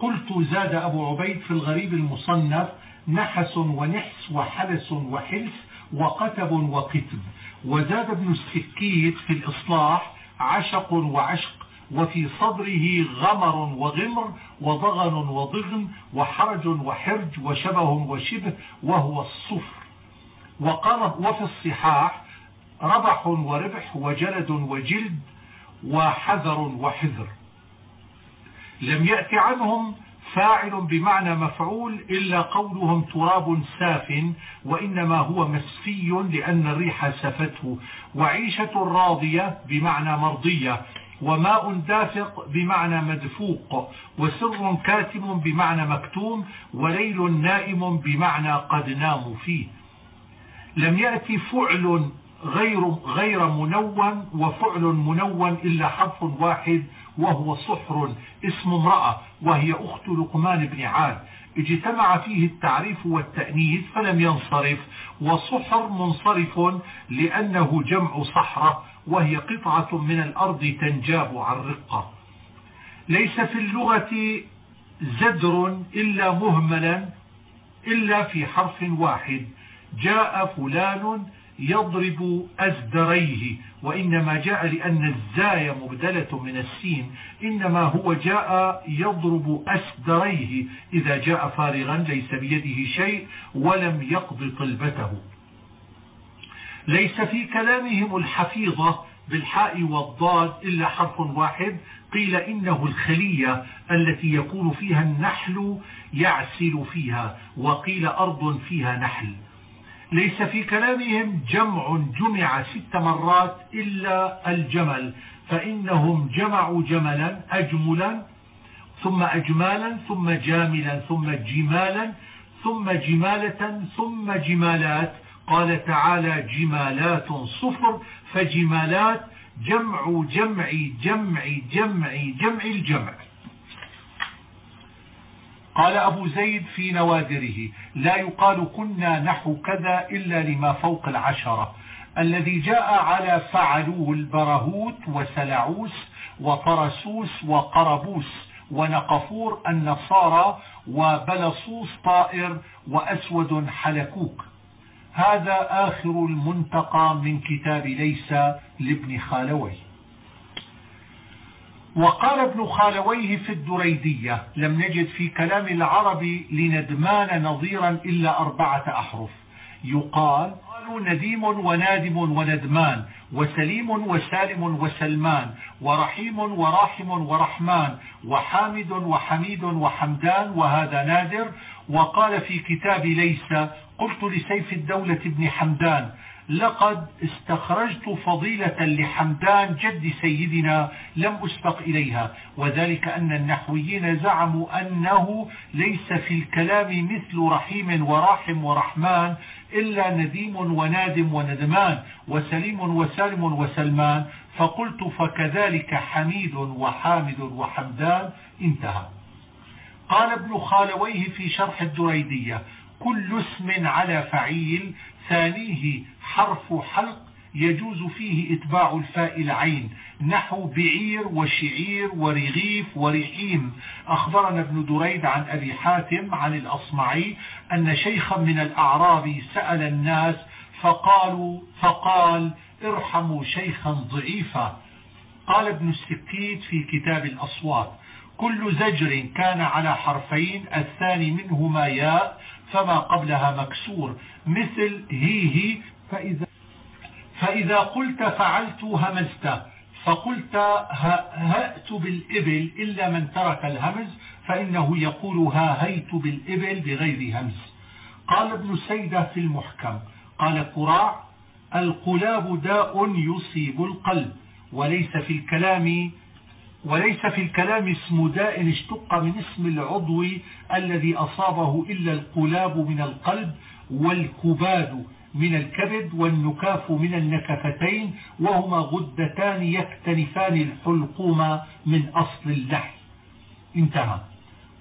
قلت زاد أبو عبيد في الغريب المصنف نحس ونحس وحلس وحلس وقتب وقتب. وزاد ابن السكيت في الإصلاح عشق وعشق وفي صدره غمر وغمر وضغن وضغن وحرج وحرج وشبه وشبه وهو الصفر. وقال وفي الصحاح ربح وربح وجلد وجلد وحذر وحذر. لم يأتي عنهم فاعل بمعنى مفعول إلا قولهم تراب ساف وإنما هو مسفي لأن الريح سفته. وعيشة راضية بمعنى مرضية وماء دافق بمعنى مدفوق وسر كاتم بمعنى مكتوم وليل نائم بمعنى قد ناموا فيه. لم يأتي فعل غير, غير منون وفعل منون إلا حرف واحد وهو صحر اسم امرأة وهي أخت لقمان بن عاد. اجتمع فيه التعريف والتأنيث فلم ينصرف وصحر منصرف لأنه جمع صحرة وهي قطعة من الأرض تنجاب عن رقة. ليس في اللغة زدر إلا مهملا إلا في حرف واحد. جاء فلان يضرب أزدريه وإنما جاء لأن الزاي مبدلة من السين إنما هو جاء يضرب أسدريه إذا جاء فارغا ليس بيده شيء ولم يقض طلبته ليس في كلامهم الحفيظة بالحاء والضاد إلا حرف واحد قيل إنه الخلية التي يكون فيها النحل يعسل فيها وقيل أرض فيها نحل. ليس في كلامهم جمع جمع ست مرات إلا الجمل فإنهم جمعوا جملا أجملا ثم أجمالا ثم جاملا ثم جمالا ثم جمالة ثم جمالات. قال تعالى جمالات صفر فجمالات جمع جمع جمع جمع جمع الجمع. قال أبو زيد في نوادره لا يقال كنا نحو كذا إلا لما فوق العشرة. الذي جاء على فعلوه البرهوت وسلعوس وطرسوس وقربوس ونقفور النصارى وبلصوص طائر وأسود حلكوك. هذا آخر المنتقى من كتاب ليس لابن خالوي. وقال ابن خالويه في الدريدية لم نجد في كلام العرب لندمان نظيرا إلا أربعة أحرف. يقال قالوا نديم ونادم وندمان وسليم وسالم وسلمان ورحيم وراحم ورحمن وحامد وحميد وحمدان وهذا نادر. وقال في كتاب ليس قلت لسيف الدولة ابن حمدان لقد استخرجت فضيلة لحمدان جد سيدنا لم أسبق إليها وذلك أن النحويين زعموا أنه ليس في الكلام مثل رحيم وراحم ورحمن إلا نديم ونادم وندمان وسليم وسالم وسلمان فقلت فكذلك حميد وحامد وحمدان انتهى. قال ابن خالويه في شرح الدريدية كل اسم على فعيل ثانية حرف حلق يجوز فيه إتباع الفاء العين نحو بعير وشعير ورغيف ورحيم. أخبرنا ابن دريد عن أبي حاتم عن الأصمعي أن شيخا من الأعراب سأل الناس فقالوا فقال ارحموا شيخا ضعيفا. قال ابن السكيت في كتاب الأصوات كل زجر كان على حرفين الثاني منهما ياء فما قبلها مكسور مثل هي هي فإذا, فإذا قلت فعلت همزت فقلت هأت بالإبل إلا من ترك الهمز فإنه يقول هاهيت بالإبل بغير همز. قال ابن سيدة في المحكم قال قراع القلاب داء يصيب القلب وليس في الكلام وليس في الكلام اسم داء اشتق من اسم العضو الذي أصابه إلا القلاب من القلب والكباد. من الكبد والنكاف من النكفتين وهما غدتان يكتنفان الحلقوم من أصل اللحم. انتهى.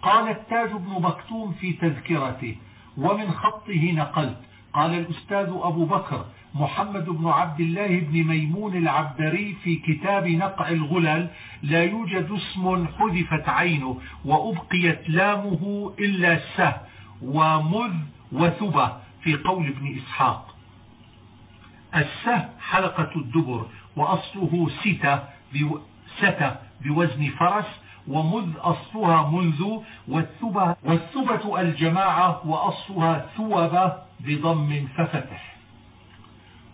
قال التاج بن مكتوم في تذكرته ومن خطه نقلت. قال الأستاذ أبو بكر محمد بن عبد الله بن ميمون العبدري في كتاب نقع الغلل لا يوجد اسم حذفت عينه وأبقيت لامه إلا سه ومذ وثبة. في قول ابن إسحاق. السه حلقة الدبر وأصله ستة ستة بوزن فرس ومذ أصلها منذ والثبة, الجماعة وأصلها ثوبة بضم ففتح.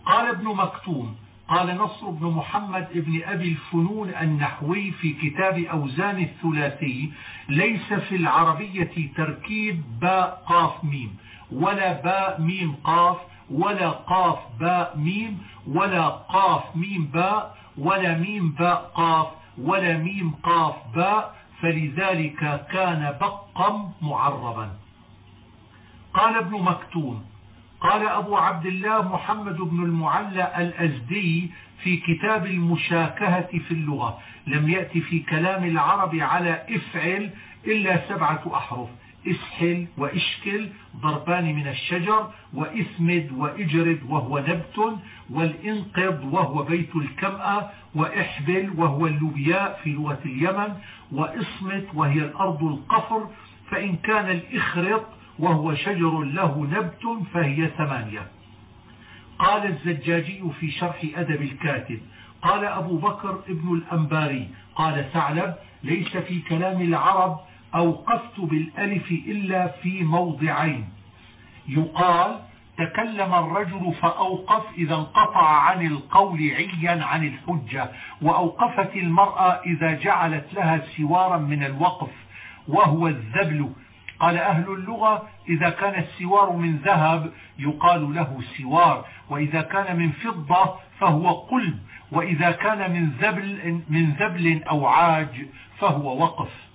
قال ابن مكتوم قال نصر بن محمد بن أبي الفنون النحوي في كتاب أوزان الثلاثي ليس في العربية تركيب باء قاف ميم. ولا باء ميم قاف ولا قاف باء ميم ولا قاف ميم باء ولا ميم باء قاف ولا ميم قاف باء فلذلك كان بقا معربا. قال ابن مكتوم قال أبو عبد الله محمد بن المعلى الأزدي في كتاب المشاكهة في اللغة لم يأتي في كلام العرب على إفعل إلا سبعة أحرف. اسحل واشكل ضربان من الشجر واسمد واجرد وهو نبت والانقض وهو بيت الكمأة واحبل وهو اللوبياء في لغة اليمن واصمت وهي الأرض القفر فإن كان الإخرط وهو شجر له نبت فهي ثمانية. قال الزجاجي في شرح أدب الكاتب قال أبو بكر ابن الأنباري قال ثعلب ليس في كلام العرب أوقفت بالألف إلا في موضعين. يقال تكلم الرجل فأوقف إذا انقطع عن القول عيا عن الحجة وأوقفت المرأة إذا جعلت لها سوارا من الوقف وهو الذبل. قال أهل اللغة إذا كان السوار من ذهب يقال له سوار وإذا كان من فضة فهو قلب وإذا كان من ذبل, من ذبل أو عاج فهو وقف.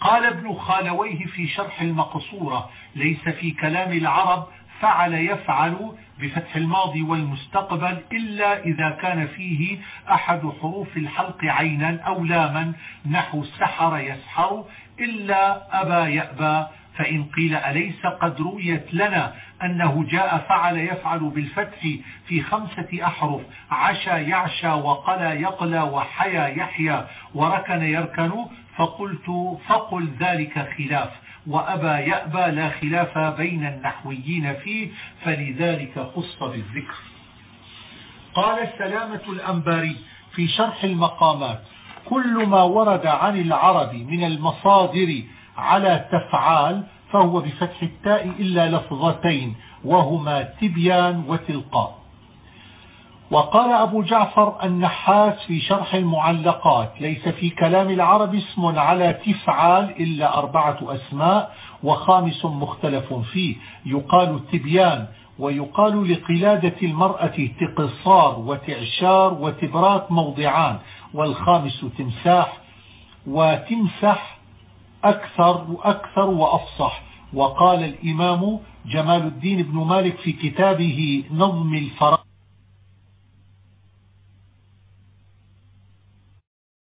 قال ابن خالويه في شرح المقصورة ليس في كلام العرب فعل يفعل بفتح الماضي والمستقبل إلا إذا كان فيه أحد حروف الحلق عينا أو لاما نحو سحر يسحر إلا أبا يأبى فإن قيل أليس قد رويت لنا أنه جاء فعل يفعل بالفتح في خمسة أحرف عشى يعشى وقلى يقلى وحيا يحيا وركن يركن فقلت فقل ذلك خلاف وأبى يأبى لا خلاف بين النحويين فيه فلذلك خص بالذكر. قال السلامة الأنباري في شرح المقامات كل ما ورد عن العرب من المصادر على تفعال فهو بفتح التاء إلا لفظتين وهما تبيان وتلقاء. وقال أبو جعفر النحاس في شرح المعلقات ليس في كلام العرب اسم على تفعال إلا أربعة أسماء وخامس مختلف فيه. يقال تبيان ويقال لقلادة المرأة تقصار وتعشار وتبراك موضعان والخامس تمساح وتمسح أكثر وأكثر وأفصح. وقال الإمام جمال الدين بن مالك في كتابه نظم الفرائض